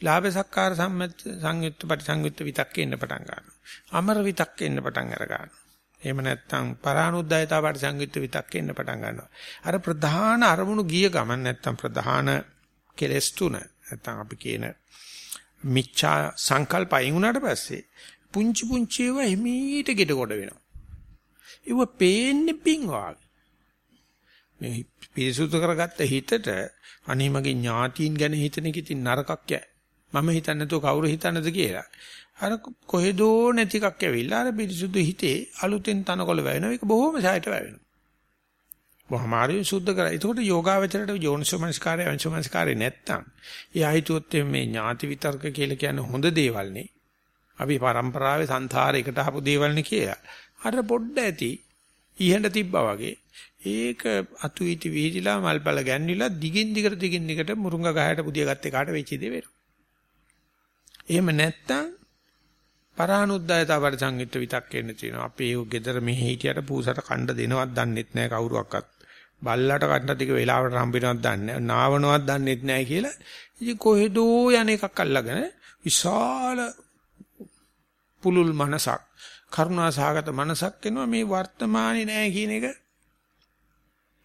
ලාභ සක්කාර සම්මත සංයුක්ත පරිසංයුක්ත විතක්ක එන්න පටන් ගන්නවා. අමර විතක්ක එන්න පටන් අර ගන්නවා. එහෙම නැත්නම් පරානුද්යතා පරිසංයුක්ත විතක්ක එන්න පටන් ගන්නවා. අර ප්‍රධාන අරමුණු ගිය ගමන් නැත්නම් ප්‍රධාන කෙලස් තුන නැත්නම් අපි කියන මිච්ඡා සංකල්ප අයින් වුණාට පස්සේ පුංචි පුංචි ඒවා හිමීට ගෙඩ කොට වෙනවා. ඒව පේන්නේ පිං වාගේ. මේ පිරිසුදු කරගත්ත හිතට අනේ මගේ ඥාතීන් ගැන හිතන එක ඉතින් නරකක් යෑ. මම හිතන්නේ නැතුව කවුරු හිතන්නද කියලා. අර කොහෙදෝ නැති එකක් ඇවිල්ලා අර පිරිසුදු හිතේ අලුතෙන් තනකොළ වැවෙනවා. ඒක බොහොම සායට වැවෙනවා. බොහොම ආරිය සුද්ධ කරා. ඒකට යෝගාවචරයට යෝනිසෝමනස්කාරය අංශමනස්කාරය නැත්තම් එයා හිතුවොත් මේ ඥාති විතර්ක කියලා කියන්නේ හොඳ දේවල් නේ. අපි પરම්පරාවේ සංසාරයකට ආපු දේවල් නේ කියලා. අර පොඩ්ඩ ඇති ඉහෙන්ට තිබ්බා වගේ ඒක අතු ඉති විහිදිලා මල්පල ගැන්විලා දිගින් දිගට දිගින් දිගට මුරුංග ගහයට පුදිය ගත්තේ කාට වෙච්ච දේ වෙනවා. එහෙම නැත්තම් පරානුද්යතා පරිසංගිත විතක් එන්න තියෙනවා. අපේ ගෙදර මෙහි හිටියට පූසට කණ්ඩ දෙනවත් දන්නෙත් නැහැ කවුරුවක්වත්. බල්ලට කණ්ඩ ටික වෙලාවට හම්බෙනවත් දන්නේ නැහැ. නාවනවත් දන්නෙත් නැහැ කියලා. ඉතින් කොහෙදෝ යන එකක් අල්ලගෙන විශාල පුලුල් මනසක් කරුණා සහගත මනසක් එනවා මේ වර්තමානේ නැහැ කියන එක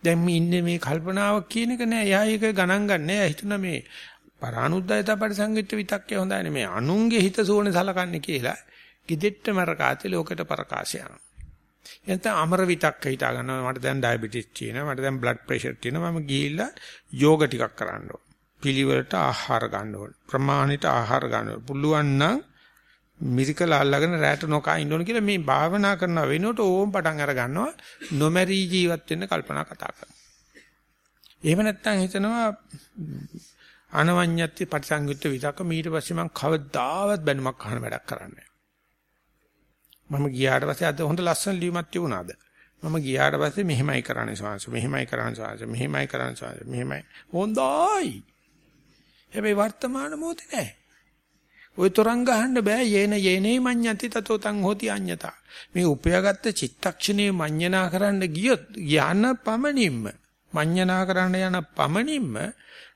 දැන් මේ ඉන්නේ මේ කල්පනාවක් කියන එක නෑ. එයා ඒක ගණන් ගන්න නෑ. හිතන මේ පරානුද්යත පරිසංගිත විතක්කේ හොඳයි නේ. අනුන්ගේ හිත සෝනේ සලකන්නේ කියලා. gideට්ට මරකාතේ ලෝකෙට ප්‍රකාශය යනවා. එතන අමර විතක්ක හිතා ගන්නවා. මට දැන් ඩයබටිස් තියෙනවා. මට දැන් බ්ලඩ් ප්‍රෙෂර් තියෙනවා. මම ගිහිල්ලා යෝග ටිකක් කරන්න ඕන. පිළිවෙලට ආහාර ගන්න ඕන. ප්‍රමාණිත ආහාර ගන්න ඕන. පුළුවන් නම් මිරිකල අල්ලගෙන රැට නොකා ඉන්න ඕන කියලා මේ භාවනා කරන වෙනකොට ඕම් පටන් අර ගන්නවා නොමැරී ජීවත් වෙන්න කල්පනා කතා කරනවා. එහෙම නැත්නම් හිතනවා අනවඤ්ඤත්ති පටිසංයුත්ත විතක ඊට පස්සේ මම කවදාවත් බැනුමක් අහන වැඩක් කරන්නේ මම ගියාට පස්සේ අද හොඳ ලස්සන ලියුමක් තිබුණාද? මම ගියාට පස්සේ මෙහෙමයි කරන්නේ ස්වාංශ මෙහෙමයි කරන්නේ ස්වාංශ මෙහෙමයි කරන්නේ ස්වාංශ මෙහෙමයි. හොඳයි. හැබැයි වර්තමාන මොහොතේ නෑ. ওই තරංග ගහන්න බෑ. යේන යේනේ මඤ්ඤති තතෝ තං හෝති අඤ්ඤතා. මේ උපයාගත්ත චිත්තක්ෂණේ මඤ්ඤනා කරන්න ගියොත් යන පමණින්ම මඤ්ඤනා කරන්න යන පමණින්ම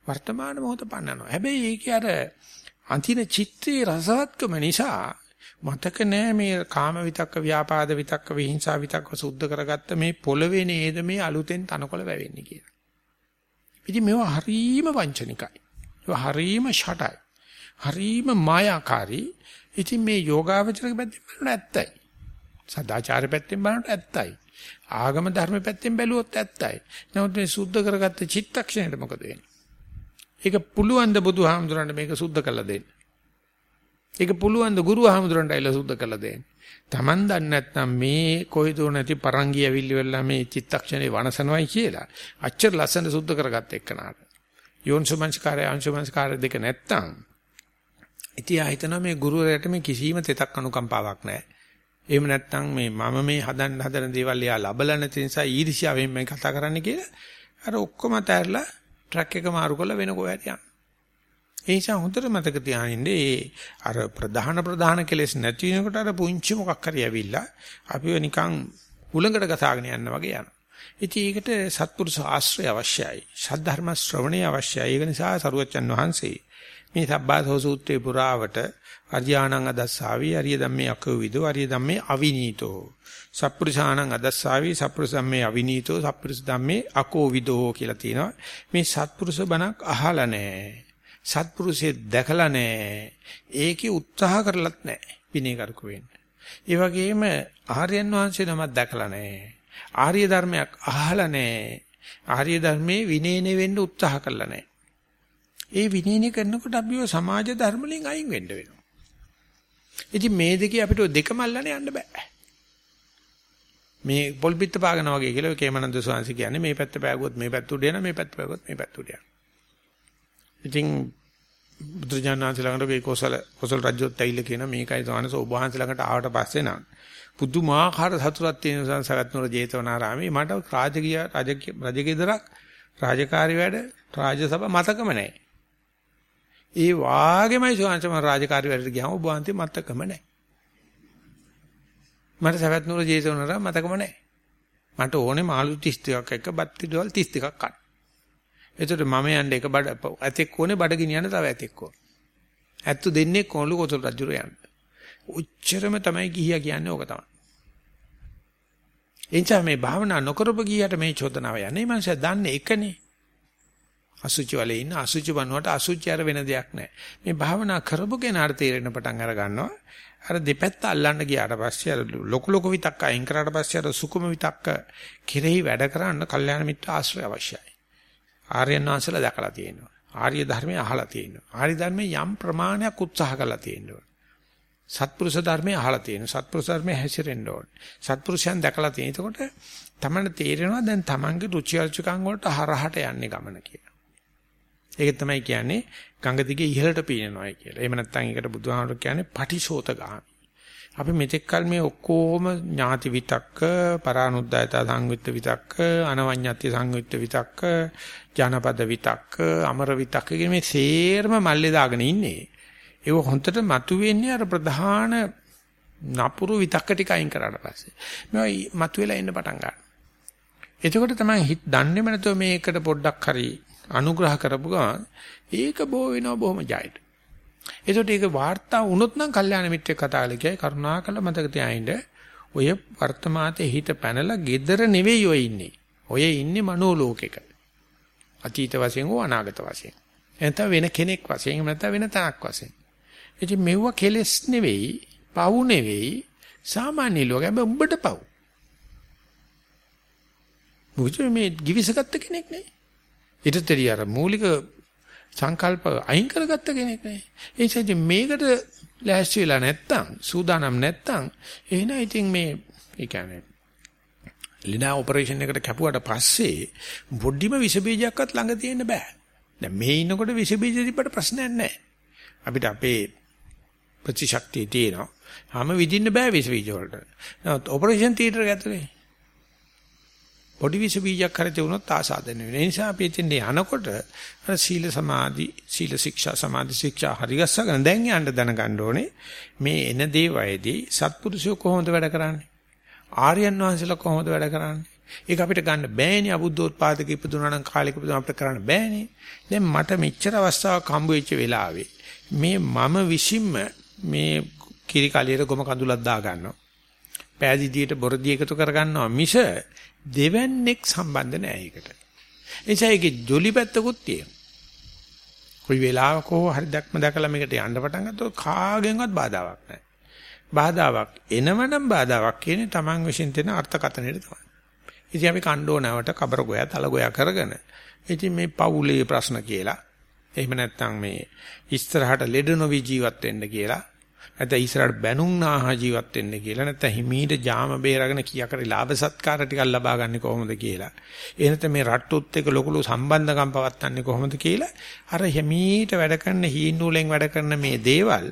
වර්තමාන මොහොත පන්නනවා හැබැයි ඒකේ අර අන්තින චිත්තේ රසවත්කම නිසා මතක නෑ මේ කාම විතක්ක ව්‍යාපාද විතක්ක විහිංසා විතක්ක සුද්ධ කරගත්ත මේ පොළවේ නේද මේ අලුතෙන් තනකොළ වැවෙන්නේ කියලා. ඉතින් මේවා හරීම වංචනිකයි. ඒවා හරීම ෂටයි. හරීම මායාකාරී. ඉතින් මේ යෝගාවචරක පැත්තෙන් බලනොත් ඇත්තයි. සදාචාර පැත්තෙන් බලනොත් ඇත්තයි. ආගම ධර්ම පැත්තෙන් බැලුවොත් ඇත්තයි. නමුත් මේ සුද්ධ කරගත්ත චිත්තක්ෂණයට මොකද වෙන්නේ? ඒක පුළුවන් ද බුදුහාමුදුරන්ට මේක සුද්ධ කළා දෙන්න. ඒක පුළුවන් ද ගුරුහාමුදුරන්ට අයලා සුද්ධ කළා දෙන්න. Taman දන්නේ නැත්නම් මේ කොයිදෝ නැති පරංගිය ඇවිල්ලි වෙලා මේ චිත්තක්ෂණේ වනසනවයි කියලා. අච්චර ලස්සන සුද්ධ කරගත්ත එක්කනාට. යෝන්සුමංස්කාරය අංශුමංස්කාරය දෙක නැත්තම් ඉතින් ආ හිතනවා මේ ගුරුවරයාට මේ කිසිම තෙතක් අනුකම්පාවක් නැහැ. එහෙම නැත්නම් මේ මම මේ හදන්න හදන දේවල් එයා ලබලා නැති නිසා ඊර්ෂ්‍යාවෙන් මම කතා කරන්න කියලා අර ඔක්කොම තැරලා ට්‍රක් එක මාරු කරලා වෙන කොහෙද යන්නේ. ඒ නිසා හොඳට මතක තියාගන්න ඒ අර ප්‍රධාන ප්‍රධාන කෙලෙස් නැති වෙනකොට අර පුංචි මොකක් හරි ඇවිල්ලා අපිව නිකන් උලඟට ගසාගෙන යන්න වගේ යනවා. ඉතින් ඒකට සත්පුරුෂ ආශ්‍රය අවශ්‍යයි. සද්ධර්ම ශ්‍රවණය අවශ්‍යයි. ඒක නිසා සරුවච්චන් වහන්සේ මේ සබ්බාසෝ සූත්‍රේ පුරාවට අරියාණං අදස්සාවි අරිය ධම්මේ අකවිදෝ අරිය ධම්මේ අවිනීතෝ සප්පුරුෂාණං අදස්සාවි සප්පුරුෂ ධම්මේ අවිනීතෝ සප්පුරුෂ ධම්මේ අකෝවිදෝ කියලා තියෙනවා. මේ සත්පුරුෂ බණක් අහලා නැහැ. සත්පුරුෂේ දැකලා නැහැ. ඒකේ උත්සාහ කරලත් නැහැ විනය කරුක වෙන්න. ඒ වගේම ආර්යයන් වහන්සේ නමක් දැකලා නැහැ. ආර්ය ධර්මයක් අහලා නැහැ. ආර්ය ධර්මයේ විනයනේ වෙන්න උත්සාහ කළා නැහැ. ඒ විනයනේ කරනකොට අපිව සමාජ ධර්ම වලින් අයින් වෙන්න වෙනවා. ඉතින් මේ දෙකේ අපිට දෙකම අල්ලන්න යන්න බෑ. මේ පොල්පිට පාගන වගේ කියලා කේමනන්ද සෝංශ කියන්නේ මේ පැත්ත පෑගුවොත් මේ පැත්ත උඩ යනවා මේ පැත්ත පෑගුවොත් මේ පැත්ත උඩ යනවා. ඉතින් බුදුජානනාථ ළඟට මේ කොසල කොසල රජුත් ඇවිල්ලා කියන මේකයි තවනස ඔබ වහන්සේ ළඟට ආවට පස්සේ නම් පුදුමාකාර සතුටක් තියෙන සංසගත නුර ජේතවනාරාමේ මට රාජකීය රජකීයදරක් රාජකාරී වැඩ රාජසභ මතකම නැහැ. ඒ වාගේමයි සෝංශම රාජකාරී වැඩට ගියාම ඔබ වහන්සේ මතකම නැහැ. මට සවැත් නුර ජේසුනර මතකම නැහැ. මට ඕනේ මාළු 32ක් එක්ක බත් පිටවල් 32ක් කන්න. එතකොට මම යන්නේ එක බඩ ඇතෙක් ඕනේ බඩ ගෙනියන්න තව ඇතෙක් ඕනේ. ඇත්තු දෙන්නේ කොළු කොතල් රජුර යන්න. උච්චරම තමයි ගිහියා කියන්නේ ඕක තමයි. එනිසා මේ භාවනා නොකරපු ගියට මේ චෝදනාව යන්නේ මං දන්නේ එකනේ. අසුචි වලේ ඉන්න අසුචි බනුවට අසුචි අර වෙන දෙයක් නැහැ. මේ භාවනා කරපු කෙනාට තේරෙන පටන් අර ගන්නවා. අර දෙපැත්ත අල්ලන්න ගියාට පස්සේ අර ලොකු ලොකු විතක්ක අයින් කරාට පස්සේ අර සුකුම විතක්ක කෙරෙහි වැඩ කරන්න කල්යාණ මිත්‍ර ආශ්‍රය අවශ්‍යයි. ආර්යයන් වහන්සේලා දැකලා තියෙනවා. ආර්ය ධර්මය අහලා තියෙනවා. ආර්ය ධර්මයේ යම් ප්‍රමාණයක් උත්සාහ කරලා තියෙනවා. සත්පුරුෂ ධර්මයේ අහලා තියෙනවා. සත්පුරුෂ ධර්මයේ හැසිරෙන්න ඕනේ. සත්පුරුෂයන් දැකලා තියෙන. එතකොට තමයි තේරෙනවා දැන් Tamange රුචි අරුචිකම් වලට හරහට යන්නේ ගමන කියලා. ඒක තමයි කියන්නේ ගංගා දිගේ ඉහළට පීනනවායි කියලා. එහෙම නැත්නම් ඒකට බුදුහාමුදුරු කියන්නේ පටිශෝතගාමි. අපි මෙතෙක් කල මේ ඔක්කොම ඥාති විතක්ක, පරානුද්යතා සංවිත්ත විතක්ක, අනවඤ්ඤත්‍ය සංවිත්ත විතක්ක, ජනපද විතක්ක, අමර විතක්ක කියන මේ සේරම මල්ලේ දාගෙන ඉන්නේ. ඒක හොන්දට මතුවෙන්නේ අර ප්‍රධාන නපුරු විතක්ක ටික අයින් කරාට පස්සේ. මේවා මතුවෙලා එන්න පටන් ගන්නවා. එතකොට තමයි හිත දන්නේම නැතුව මේකට පොඩ්ඩක් හරි අනුග්‍රහ කරපු ගමන් ඒක බෝ වෙනවා බොහොම ජයට. ඒකට ඒක වාර්තා වුණොත් නම් කල්යාණ මිත්‍රෙක් කතා කළේ කියයි කරුණාකර මතක තියාගන්න ඔය වර්තමානයේ හිත පැනලා gedara නෙවෙයි ඔය ඉන්නේ. ඔය ඉන්නේ මනෝලෝකෙක. අතීත වශයෙන් හෝ අනාගත වශයෙන්. එතන වෙන කෙනෙක් වශයෙන් නැත්නම් වෙන තනක් වශයෙන්. ඉතින් මෙව්ව කෙලස් නෙවෙයි, පව් නෙවෙයි, සාමාන්‍ය ලෝකෙ හැබැයි උඹට පව්. මොකද මේ givisගත්ත කෙනෙක් නේ. ඊටතරී අර මූලික සංකල්ප අයින් කරගත්ත කෙනෙක් නේ. ඒ නිසා මේකට ලෑස්ති වෙලා නැත්තම් සූදානම් නැත්තම් එහෙනම් ඉතින් මේ ඒ කියන්නේ ලිනා ඔපරේෂන් එකට කැපුවට පස්සේ බොඩිම විස බීජයක්වත් ළඟ තියෙන්න බෑ. දැන් මේ ඉන්නකොට විස බීජ තිබ්බට ප්‍රශ්නයක් නැහැ. අපිට අපේ ප්‍රතිශක්තිය තියෙනවා. හැම විදින්න බෑ විස බීජ වලට. නමුත් ඔපරේෂන් තියටර් එක ඇතුලේ පොඩි විස බීජයක් හරිත වුණොත් ආසාදනය වෙන. ඒ නිසා අපි එතෙන් යනකොට අර සීල සමාධි සීල ශික්ෂා සමාධි ශික්ෂා හරිගස්සගෙන දැන් යන්න දැනගන්න ඕනේ මේ එන දේ වයේදී සත්පුරුෂයෝ කොහොමද වැඩ කරන්නේ? ආර්යයන් වහන්සේලා කොහොමද වැඩ කරන්නේ? ඒක අපිට ගන්න බෑනේ අබුද්ධෝත්පාදක ඉපදුනා නම් කාලෙක ඉපදුනා අපිට කරන්න බෑනේ. දැන් මට මෙච්චර අවස්ථාවක් හම්බ වෙච්ච වෙලාවේ මේ මම විසින්ම මේ කිරි කලියට ගොම කඳුලක් දා ගන්නවා. පෑදීදියට බොරදී එකතු කර ගන්නවා මිස දෙවන්නේක් සම්බන්ධ නැහැ ඒකට. එනිසා ඒකේ ජොලි පැත්තකුත් තියෙනවා. කොයි වෙලාවක හෝ හරි දැක්ම දැකලා මේකට යන්න පටන් ගත්තොත් කාගෙන්වත් බාධාවක් නැහැ. බාධාවක් එනවනම් බාධාවක් කියන්නේ Taman විශ්ින් දෙන අර්ථකතනෙට තමයි. ඉතින් අපි කණ්ඩෝනාවට කබර ගෝයා තල ගෝයා කරගෙන ඉතින් මේ පවුලේ ප්‍රශ්න කියලා එහෙම නැත්නම් මේ ඉස්තරහට ලෙඩ නොවි ජීවත් වෙන්න කියලා නැත්නම් ඉස්සරහට බැනුම් නාහ ජීවත් වෙන්න කියලා නැත්නම් හිමීට ජාම බේරගෙන කියාකරි ලාභ සත්කාර ටිකක් ලබා ගන්න කොහොමද කියලා. ඒ නැත්නම් මේ රට්ටුත් එක්ක ලොකු ලොකු සම්බන්ධකම් පවත්න්නේ කොහොමද කියලා අර හිමීට වැඩ කරන හීනූලෙන් වැඩ කරන මේ දේවල්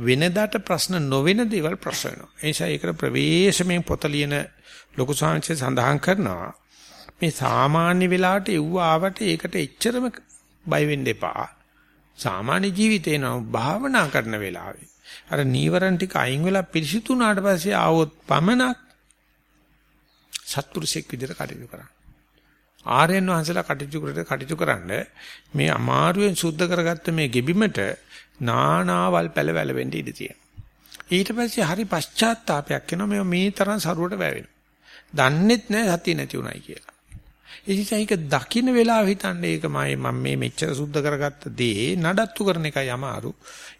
වෙනදාට ප්‍රශ්න නොවන දේවල් ප්‍රශ්න වෙනවා. ඒ නිසා ඒකට ප්‍රවේශමෙන් පොත ලියන ලොකු සංහසේ සඳහන් කරනවා. මේ සාමාන්‍ය වෙලාවට එව්ව ආවට ඒකට එච්චරම බය වෙන්න එපා. සාමාන්‍ය ජීවිතේ නෝ භාවනා කරන වෙලාවේ අර නීවරණ ටික අයින් වෙලා පිරිසිදු වුණාට පස්සේ ආවොත් පමණක් සත්පුරුෂෙක් විදිහට කටයුතු කරන්න. ආර්යයන් වහන්සේලා කටයුතු කරලා කටයුතු කරන්න මේ අමාරුවෙන් සුද්ධ කරගත්ත මේ ගෙබිමට නානාවල් පැලවැල වෙන්න ඉඩ තියෙනවා. ඊට පස්සේ හරි පශ්චාත්තාවයක් එනවා මේ මේ තරම් සරුවට වැවෙනවා. දන්නෙත් නැහැ සතිය නැති උනායි කියලා. ඉතින් ඒක දකින්න වෙලාව හිතන්නේ ඒක මම මේ මෙච්චර සුද්ධ කරගත්ත දේ නඩත්තු කරන එකයි අමාරු.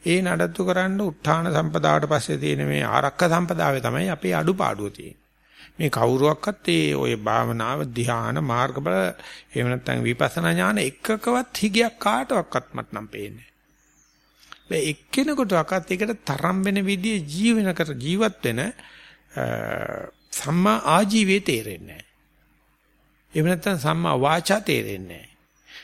ඒ නඩත්තු කරන්න උත්හාන සම්පදාවට පස්සේ තියෙන මේ ආරක්ක සම්පදාවේ තමයි අපේ අඩුපාඩුව තියෙන්නේ. මේ කවුරුවක්වත් ඒ ඔය භාවනාව ධ්‍යාන මාර්ගබල එහෙම නැත්නම් විපස්සනා ඥාන එකකවත් හිගයක් කාටවත් මට නම් පේන්නේ නැහැ. එක්කෙනෙකුටවත් ඒකට තරම් වෙන විදිහේ ජීවන කර ජීවත් වෙන සම්මා ආජීවයේ තේරෙන්නේ නැහැ. එහෙම නැත්නම් සම්මා වාචා තේරෙන්නේ නැහැ.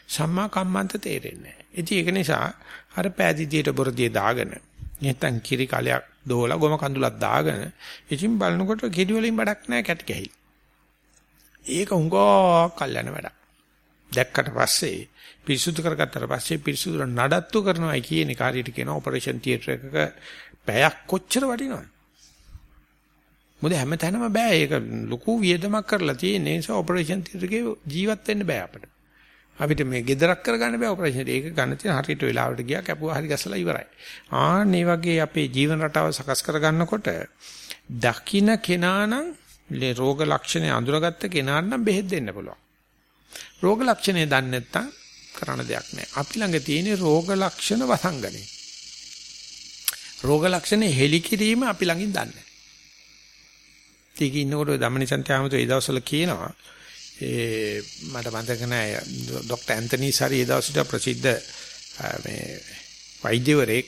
සම්මා කම්මන්ත තේරෙන්නේ නැහැ. ඉතින් ඒක නිසා අර පෑදීදියට බොරදියේ දාගෙන නැත්නම් කිරි කලයක් දෝලා ගොම කඳුලක් දාගෙන ඉතින් බලනකොට කිරි වලින් බඩක් නැහැ කැට ගැහිලා. ඒක උංගෝ කල්යන වැඩක්. දැක්කට පස්සේ පිරිසුදු කරගත්තට පස්සේ පිරිසුදු නඩත්තු කරනවායි කියන කාර්යයට කියන ඔපරේෂන් තියටර් එකක පැයක් කොච්චර වටිනවද? මොකද හැමතැනම බෑ ඒක ලොකු වියදමක් කරලා තියෙන නිසා ඔපරේෂන් තියටර් එකේ ජීවත් වෙන්න බෑ අපිට. අපිට මේ gedarak කරගන්න බෑ ඔපරේෂන් එක. ඒක ගන්න තියෙන හරියට වෙලාවට ගියා කැපුවා හරි ගැසලා ඉවරයි. ආන් මේ වගේ අපේ ජීවන රටාව සකස් කරගන්නකොට දකින්න කෙනා නම් රෝග ලක්ෂණ අඳුරගත්ත කෙනාට නම් බෙහෙත් දෙන්න පුළුවන්. රෝග ලක්ෂණේ දන්නේ නැත්නම් කරන්න දෙයක් නැහැ. අපි ළඟ තියෙන රෝග ලක්ෂණ වසංගනේ. රෝග ලක්ෂණ හෙලි කිරීම අපි ළඟින් දන්නේ ඒක ඉන්නකොට ධම්මනිසන්ති ආමතු ඒ දවස්වල කියනවා ඒ මට මතක නැහැ ડોક્ટર ඇන්තනි සරි ඒ දවස්වල ප්‍රසිද්ධ මේ වෛද්‍යවරයෙක්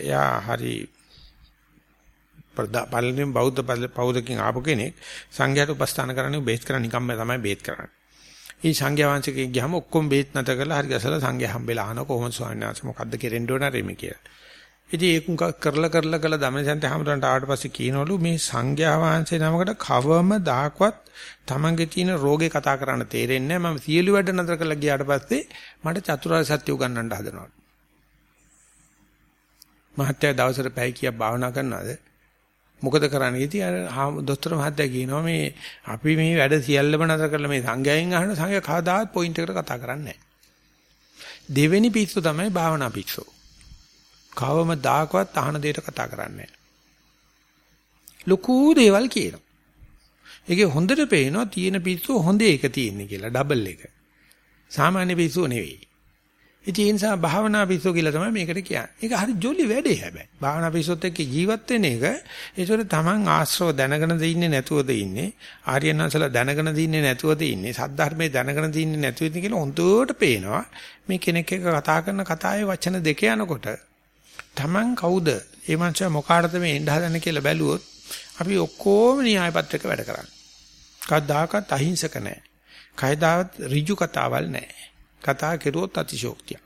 එයා හරි පළවෙනි බෞද්ධ පෞදකින් ආපු කෙනෙක් සංඝයාට උපස්ථාන කරන්නේ බේස් කරන්නේ නිකම්ම තමයි බේත් කරන්නේ. ඒ සංඝයා වංශකෙන් ගියාම ඔක්කොම බේත් නැත කරලා හරි ගසලා සංඝයා හම්බෙලා අහන කොහොමද ස්වාමීන් වහන්සේ මොකද්ද කෙරෙන්න ඕන රෙමි කියලා. ඉතින් ඒක කරලා කරලා කරලා දමනසන්ත හැමදාම ආවට පස්සේ කියනවලු මේ සංඝයා වහන්සේ නමකට කවම දායකවත් තමන්ගේ තියෙන රෝගේ කතා කරන්න තේරෙන්නේ නැහැ. මම සියලු වැඩ නතර කරලා ගියාට පස්සේ මට චතුරාර්ය සත්‍ය උගන්වන්න හදනවා. මහත්තයා දවසට පැය කීයක් භාවනා කරනවද? මොකද කරන්නේ? ඉතින් අර දොස්තර මහත්තයා කියනවා මේ අපි මේ වැඩ සියල්ලම නතර කරලා මේ සංඝයාගෙන් අහන සංඝයා කවදාවත් පොයින්ට් එකට කතා කරන්නේ නැහැ. දෙවෙනි පිස්සු තමයි භාවනා පිස්සු. කවම දායකවත් අහන දෙයට කතා කරන්නේ ලොකු දේවල් කියනවා. ඒකේ හොඳට පේනවා තියෙන පිස්සුව හොඳ එක තියෙන්නේ කියලා ඩබල් එක. සාමාන්‍ය පිස්සුව නෙවෙයි. ඉතින් ඒ නිසා භාවනා පිස්සුව කියලා තමයි මේකට කියන්නේ. ඒක හරි ජොලි වැඩේ හැබැයි. භාවනා පිස්සුවත් එක්ක ජීවත් වෙන එක ඒතර තමන් ආශ්‍රව දැනගෙන දින්නේ නැතුවද ඉන්නේ. ආර්යනාසලා දැනගෙන දින්නේ නැතුවද ඉන්නේ. සද්ධර්මයේ දැනගෙන දින්නේ නැතුවද කියලා හොඳට පේනවා. මේ කෙනෙක් එක්ක කතා කරන කතාවේ වචන දෙක යනකොට Taman කවුද? ඒ මනුස්සයා මොකාටද මේ එන්න හදන්නේ කියලා බැලුවොත් අපි ඔක්කොම න්‍යාය පත්‍රක වැඩ කරන්නේ. කවදාකවත් අහිංසක නැහැ. කයදාවත් ඍජු කතාවල් නැහැ. කතා කෙරුවොත් අතිශෝක්තිය.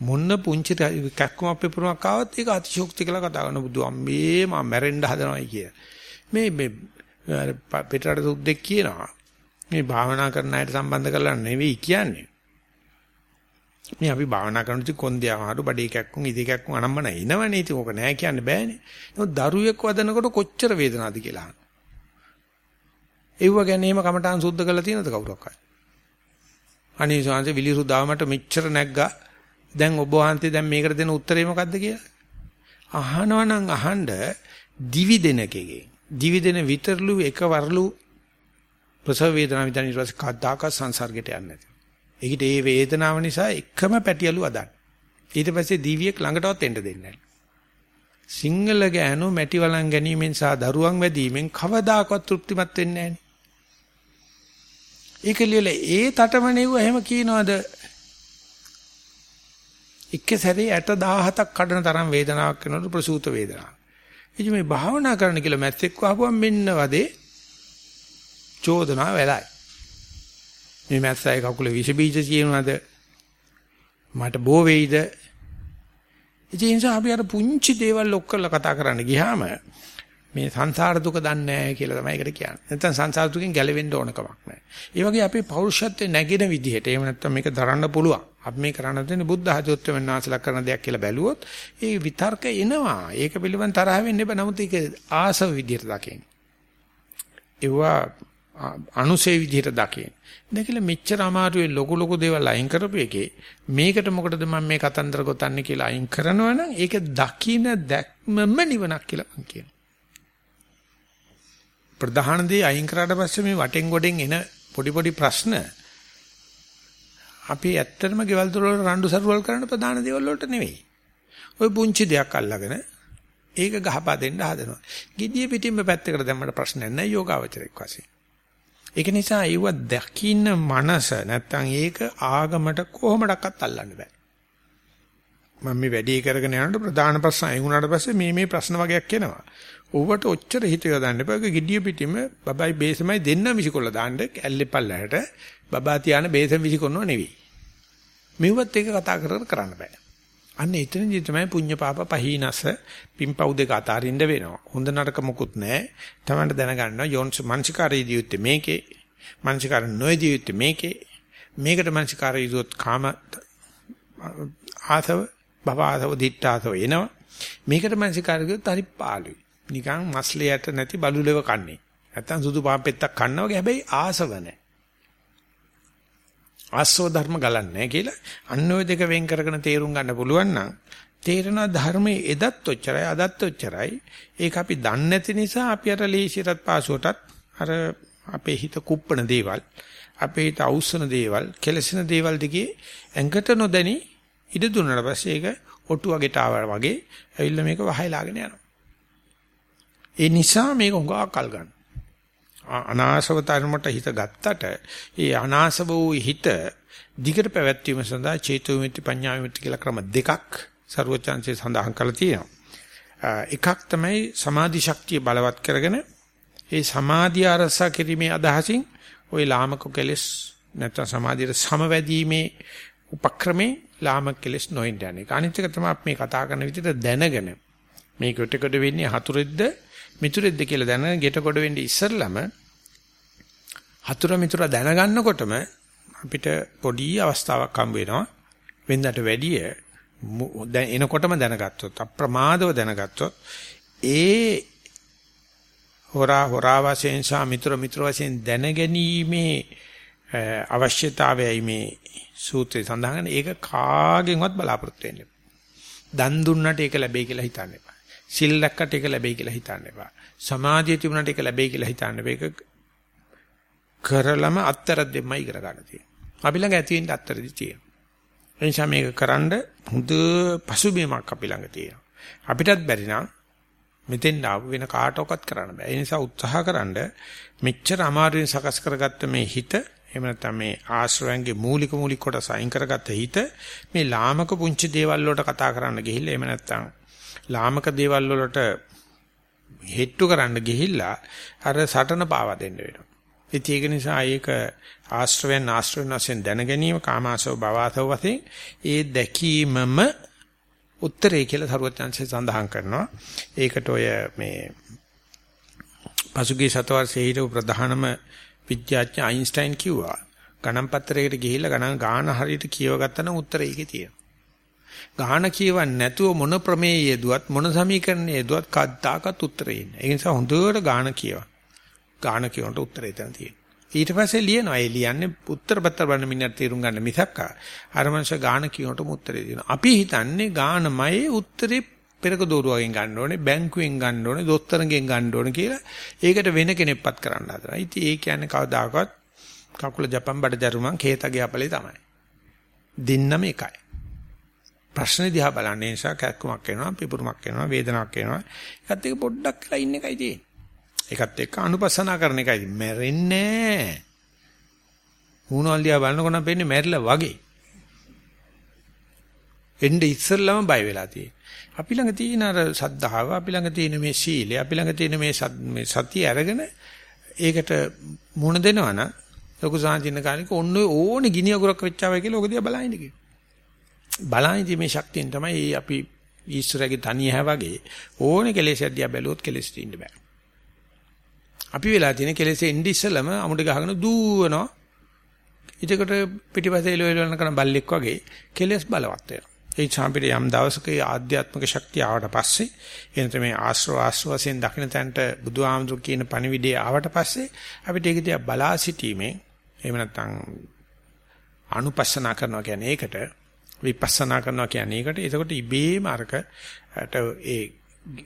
මොන්න පුංචි කැක්කම අපේ පුරුමක් ආවත් ඒක අතිශෝක්ති කියලා කතා කරන බුදු අම්මේ මම මැරෙන්න හදනවායි කිය. මේ මේ පිටරට සුද්දෙක් කියනවා. මේ භාවනා කරන අයට සම්බන්ධ කරලා නෙවෙයි කියන්නේ. මේ අපි භාවනා කරනකොට කොන්දේ ආහාර බඩේ කැක්කුම් ඉදි කැක්කුම් අනම්මන එනවනේ ඉතින් ඕක නෑ කියන්න බෑනේ. නමුත් දරුවෙක් වදනකොට කොච්චර වේදනාවද කියලා අහනවා. ඒව ගැන එහෙම කමටහන් සුද්ධ කරලා තියෙනවද කවුරක්වත්? අනේ සාංශ විලිසුදාමට මෙච්චර නැග්ගා. දැන් ඔබ වහන්සේ දැන් මේකට දෙන උත්තරේ මොකද්ද කියලා? අහනවනම් අහන්න දිවි දෙනකෙගේ. දිවි දෙන විතරලු එකවරලු ප්‍රසව වේදනාව විතර ඊට පස්සේ කද්දාක සංසර්ගයට යන්නේ නැති. ඒකිට ඒ වේදනාව නිසා එකම පැටියලු අදන්. ඊට පස්සේ දීවියෙක් ළඟටවත් එන්න දෙන්නේ නැහැ. සිංහල ගෑනු මැටි වලන් ගැනීමෙන් සහ දරුවන් වැදීමෙන් කවදාකවත් තෘප්තිමත් වෙන්නේ නැහැ. ඒක ලියල ඒ තටමනෙව එහෙම කියනවාද? එක්ක සැරේ 60000ක් කඩන තරම් වේදනාවක් වෙනවලු ප්‍රසූත වේදනාවක්. ඉතින් මේ භාවනා කරන්න කියලා මැස්සෙක් වහපුවම මෙන්න වදේ චෝදනා වෙලයි. මේ මැස්සයි කකුල විෂ බීජ කියනවාද? මට බෝ වෙයිද? ඉතින් ඒ නිසා අපි අර පුංචි දේවල් ලොක් කරලා කතා කරන්න ගියාම මේ සංසාර දුක දන්නේ නැහැ කියලා තමයි ඒකට කියන්නේ. නැත්නම් සංසාර දුකෙන් ගැලවෙන්න ඕන කමක් නැහැ. ඒ වගේ අපේ පෞරුෂත්වයේ නැගෙන විදිහට එහෙම නැත්නම් මේක දරන්න පුළුවන්. අපි මේ කරන්න දෙන්නේ බුද්ධ ආධෝත්වයෙන් නාසලක් කරන දෙයක් කියලා බැලුවොත් ඒ විතර්ක එනවා. ඒක පිළිබඳ තරහ වෙන්න එපා. නමුත් ඒක ආසව විදිහට දකින්න. ඒවා අනුසේ විදිහට දකින්න. දැකලා මෙච්චර අමාරුවේ ලොකු ලොකු දේවල් අයින් කරපු එකේ මේකට මොකටද මම මේ කතන්දර ගොතන්නේ කියලා අයින් කරනවනම් ඒක දකින්න දැක්මම නිවනක් කියලා මම කියනවා. ප්‍රධාන දේ අයින් කරාට පස්සේ මේ වටෙන් ගොඩෙන් එන පොඩි පොඩි ප්‍රශ්න අපි ඇත්තටම ගෙවල් දොරවල් රණ්ඩු සරුවල් කරන ප්‍රධාන දේවල් වලට නෙවෙයි. ওই පුංචි දෙයක් අල්ලගෙන ඒක ගහපා දෙන්න හදනවා. gediye pitimma පැත්තකට දැම්මට ප්‍රශ්නයක් නැහැ යෝගාවචරයක් වශයෙන්. ඒක නිසා ඒව දකින්න මනස නැත්තම් ඒක ආගමට කොහොමඩක්වත් අල්ලන්න බෑ. මම මේ වැඩේ කරගෙන යනකොට ප්‍රධාන ප්‍රශ්න අය වුණාට පස්සේ මේ මේ ප්‍රශ්න වගේක් එනවා. ඕවට ඔච්චර හිත යොදන්න එපා. ඒක gediya පිටිම බබයි බේසමයි දෙන්න විසිකොල්ල දාන්න ඇල්ලේ පල්ලහැට බබා තියාන බේසම විසිකොන්නව නෙවෙයි. මෙව්වත් ඒක කතා කර කර කරන්න බෑ. අන්න එතනදී තමයි පුඤ්ඤ පාප පහීනස පිම්පව් දෙක අතාරින්න වෙනවා. හොඳ නරක මොකුත් නැහැ. තමන්ට දැනගන්නවා යෝන්ස් මානසිකාරී දියුත්තේ මේකේ. මානසිකාර නොයේ දියුත්තේ මේකේ. මේකට මානසිකාරී දියුත් කාම ආසව භව ආසව දිට්ඨ ආසව එනවා. මේකට මානසිකාරී දියුත් හරි පාළුයි. නිකන් මස්ලයට නැති බලුලෙව කන්නේ. නැත්තම් සුදු පාපෙත්තක් කන්නා වගේ හැබැයි ආසව නැහැ. ආස්ව ධර්ම ගලන්නේ කියලා අන්න ඔය දෙක වෙන් කරගෙන තේරුම් ගන්න පුළුවන් නම් තේරෙනවා ධර්මයේ එදත් ඔච්චරයි අදත් ඔච්චරයි. ඒක අපි දන්නේ නැති නිසා අපි අර ලේසියටත් පාසුවටත් අර අපේ හිත කුප්පන දේවල් අපේ හිත අවුස්සන දේවල් කෙලසෙන දේවල් දිගේ ඇඟට නොදැනි ඉඩ දුන්නාට පස්සේ ඒක ඔටු වගේට ආවා වගේ ඇවිල්ලා මේක වහයලාගෙන යනවා. ඒ නිසා මේක හුඟා කල් ගන්න අනාසව තරමට හිත ගත්තට ඒ අනාසව වූ හිත දිගට පැවැත්වීම සඳහා චේතු විමුක්ති පඤ්ඤා විමුක්ති කියලා ක්‍රම දෙකක් ਸਰවචන්සේ සඳහන් කරලා තියෙනවා. එකක් තමයි සමාධි ශක්තිය බලවත් කරගෙන ඒ සමාධිය අරසා කිරීමේ අදහසින් ওই ලාමක කෙලෙස් නැත්නම් සමාධියට සමවැදීමේ උපක්‍රමේ ලාමක කෙලෙස් නොඉන්න යන එක. අනිත් එක තමයි මේ කතා කරන විදිහට දැනගෙන මේකට එකට වෙන්නේ හතුරෙද්ද මිතුරෙද්ද කියලා දැනගෙන ගෙට කොට වෙන්නේ ඉස්සරළම හතුර මිතුර දැනගන්නකොටම අපිට පොඩි අවස්ථාවක් හම්බ වෙනවා. වෙනදට වැඩිය දැන් එනකොටම දැනගත්තොත් අප්‍රමාදව දැනගත්තොත් ඒ හොරා හොරා වශයෙන් සහ මිත්‍ර මිත්‍ර වශයෙන් දැනගැනීමේ අවශ්‍යතාවයයි මේ සූත්‍රයේ සඳහන් කරන ඒක කාගෙන්වත් බලාපොරොත්තු වෙන්න එපා. දන් දුන්නට ඒක ලැබෙයි කියලා හිතන්න එපා. සිල් රැක්කට ඒක ලැබෙයි කියලා හිතන්න එපා. සමාධිය තිබුණට ඒක ලැබෙයි කියලා හිතන්න එපා. ඒක කරලම අත්තර දෙන්නයි ඉගෙන ගන්න තියෙනවා. අපි ළඟ ඇති වෙන්න අත්තරදි තියෙනවා. එනිසා මේක කරන්න හොඳ පසුබිමක් අපි ළඟ තියෙනවා. අපිටත් බැරි නම් මෙතෙන් ආපු වෙන කාටවත් කරන්න බෑ. ඒ නිසා උත්සාහකරනද මෙච්චර අමාරුවෙන් සකස් කරගත්ත මේ හිත එහෙම නැත්නම් මේ ආශ්‍රවයන්ගේ මූලික මූලික කොටස අයින් කරගත්ත හිත මේ ලාමක පුංචි දේවල් වලට කතා කරන්න ගිහිල්ලා එහෙම නැත්නම් ලාමක දේවල් වලට හෙට්ටු කරන්න ගිහිල්ලා අර සටන පාවා දෙන්න වෙනවා. ඉතින් ඒක නිසා ඒක ආශ්‍රවයන් ආශ්‍රවයන් වශයෙන් දැන ගැනීම කාමාසව භවාසව වශයෙන් ඒ දැකීමම උත්තරේ කියලා සරුවචාන්සේ සඳහන් කරනවා. ඒකට ඔය මේ පසුගිය සතවර්ෂයේ හිටපු ප්‍රධානම විද්‍යාඥ අයින්ස්ටයින් කිව්වා ගණන් පත්‍රයකට ගිහිල්ලා ගණන් ගාන හරියට කියව ගත්තා නම් උත්තරේ ඒකේ තියෙනවා. ගාන කියවන්නේ නැතුව මොන ප්‍රමේය යෙදුවත් මොන සමීකරණය යෙදුවත් කද්දාකත් උත්තරේ ඉන්නේ. ඒ නිසා හොඳට ගාන කියව. ගාන කියවනට උත්තරේ එතන තියෙනවා. ඊට පස්සේ ලියනවා. ඒ ලියන්නේ උත්තර පත්‍ර බලන මිනිහට තේරුම් ගන්න මිසක් අර මනුෂ්‍ය ගාන කියනටම උත්තරේ දෙනවා. අපි හිතන්නේ ගානමයි උත්තරේ පෙරක දෝරුවගෙන් ගන්න ඕනේ, බැංකුවෙන් ගන්න ඕනේ, දොස්තරගෙන් ගන්න ඕනේ කියලා ඒකට වෙන කෙනෙක්පත් කරන්න හදනවා. ඉතින් ඒ කියන්නේ කවදාකවත් කකුල ජපන් බඩ දරුමන් කේතගේ අපලේ තමයි. දෙන්නම එකයි. ප්‍රශ්න දිහා බලන්නේ නිසා කැක්කමක් එනවා, පිපුරුමක් එනවා, වේදනාවක් එනවා. ඒකත් එක පොඩ්ඩක් කියලා ඉන්න එකයි තියෙන්නේ. ඒකත් එක්ක අනුපස්සනා කරන එකයි මැරෙන්නේ නැහැ. මූණවල් දිහා බලනකොට නම් පේන්නේ මැරිලා වගේ. එන්නේ ඉස්සෙල්ලම බය වෙලා තියෙන්නේ. අපි ළඟ තියෙන අර සද්ධාව, අපි ළඟ තියෙන මේ සීලය, අපි ළඟ තියෙන මේ මේ සතිය අරගෙන ඒකට මුණ දෙනවා නම් ලොකු සාන්තින කාලෙක ඔන්න ඕනේ ගිනි අගුරක් වෙච්චාවයි කියලා ඔක දිහා බලහින්ද කියනවා. බලහින්දි මේ ශක්තියෙන් තමයි අපි ඊශ්වරගේ තනිය හැ වගේ ඕනේ කෙලෙස් දිහා බැලුවොත් කෙලෙස් තියෙන්න බෑ. අපි වෙලා තියෙන කෙලෙස් එන්නේ ඉස්සලම අමුඩ ගහගෙන දූවනවා. ඊටකට පිටිපස්සේ එළව එළවන කරන බල්ලෙක් වගේ කෙලෙස් බලවත් වෙනවා. ඒ චාම්පිට යම් දවසක ආධ්‍යාත්මික ශක්තිය ආවට පස්සේ එනත මේ ආශ්‍රව ආශ්‍රව වශයෙන් දකින්න තැනට බුදුහාමුදුරු කියන පණිවිඩය ආවට පස්සේ අපිට ඒක දිහා බලා සිටීමේ එහෙම නැත්නම් අනුපස්සනා කරනවා කියන්නේ ඒකට විපස්සනා කරනවා කියන්නේ ඒකට එතකොට ඉබේම අරකට ඒ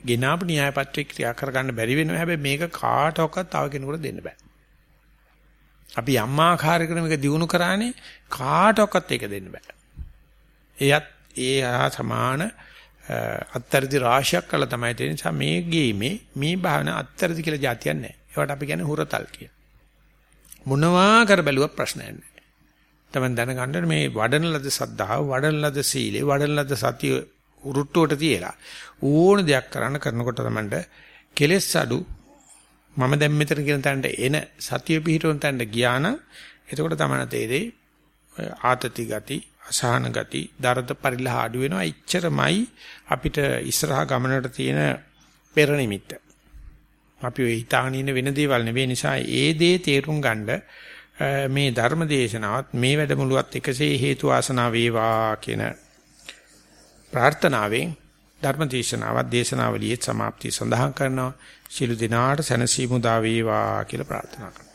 ගෙනාපු න්‍යාය පත්‍රය ක්‍රියා කරගන්න බැරි වෙනවා. හැබැයි මේක කාටවත් තව කෙනෙකුට දෙන්න බෑ. අපි යම් ආකාරයකට මේක දිනු කරානේ කාටවත් ඒක දෙන්න බෑ. එයත් ඒ හා සමාන අත්තරදි රාශියක් කළා තමයි තියෙන නිසා මේ ගේමේ මේ භාවන අත්තරදි කියලා જાතියක් නැහැ. ඒවට අපි කියන්නේ හුරතල් කිය. මොනවා කර බැලුවා ප්‍රශ්නයක් නැහැ. තමන් දැනගන්න මේ වඩන ලද සද්ධාව, වඩන ලද සීලේ, වඩන ලද සතිය උරුට්ටුවට තියලා ඕන දෙයක් කරන්න කරනකොට තමයි කෙලෙස් අඩු මම දැන් මෙතන කියන තැනට එන සතිය පිහිටවන තැනට ගියා නම් එතකොට තමයි තේරෙයි ආතති ගති අසහන ගති දරද පරිලහ අඩු වෙනවා. ඉච්චරමයි අපිට ඉස්සරහා ගමනට තියෙන පෙර නිමිත්ත. අපි ඔය හිතාගෙන වෙන දේවල් නෙවෙයි. නිසා ඒ දේ තේරුම් ගන්න මේ ධර්ම දේශනාවත් මේ වැඩමුළුවත් එකසේ හේතු ආසනාව වේවා කියන ප්‍රාර්ථනාවෙන් ධර්ම දේශනාවත් දේශනාවලියේ સમાප්තිය සඳහන් කරනවා. ශිළු දිනාට සැනසීම උදා වේවා කියලා ප්‍රාර්ථනා කරනවා.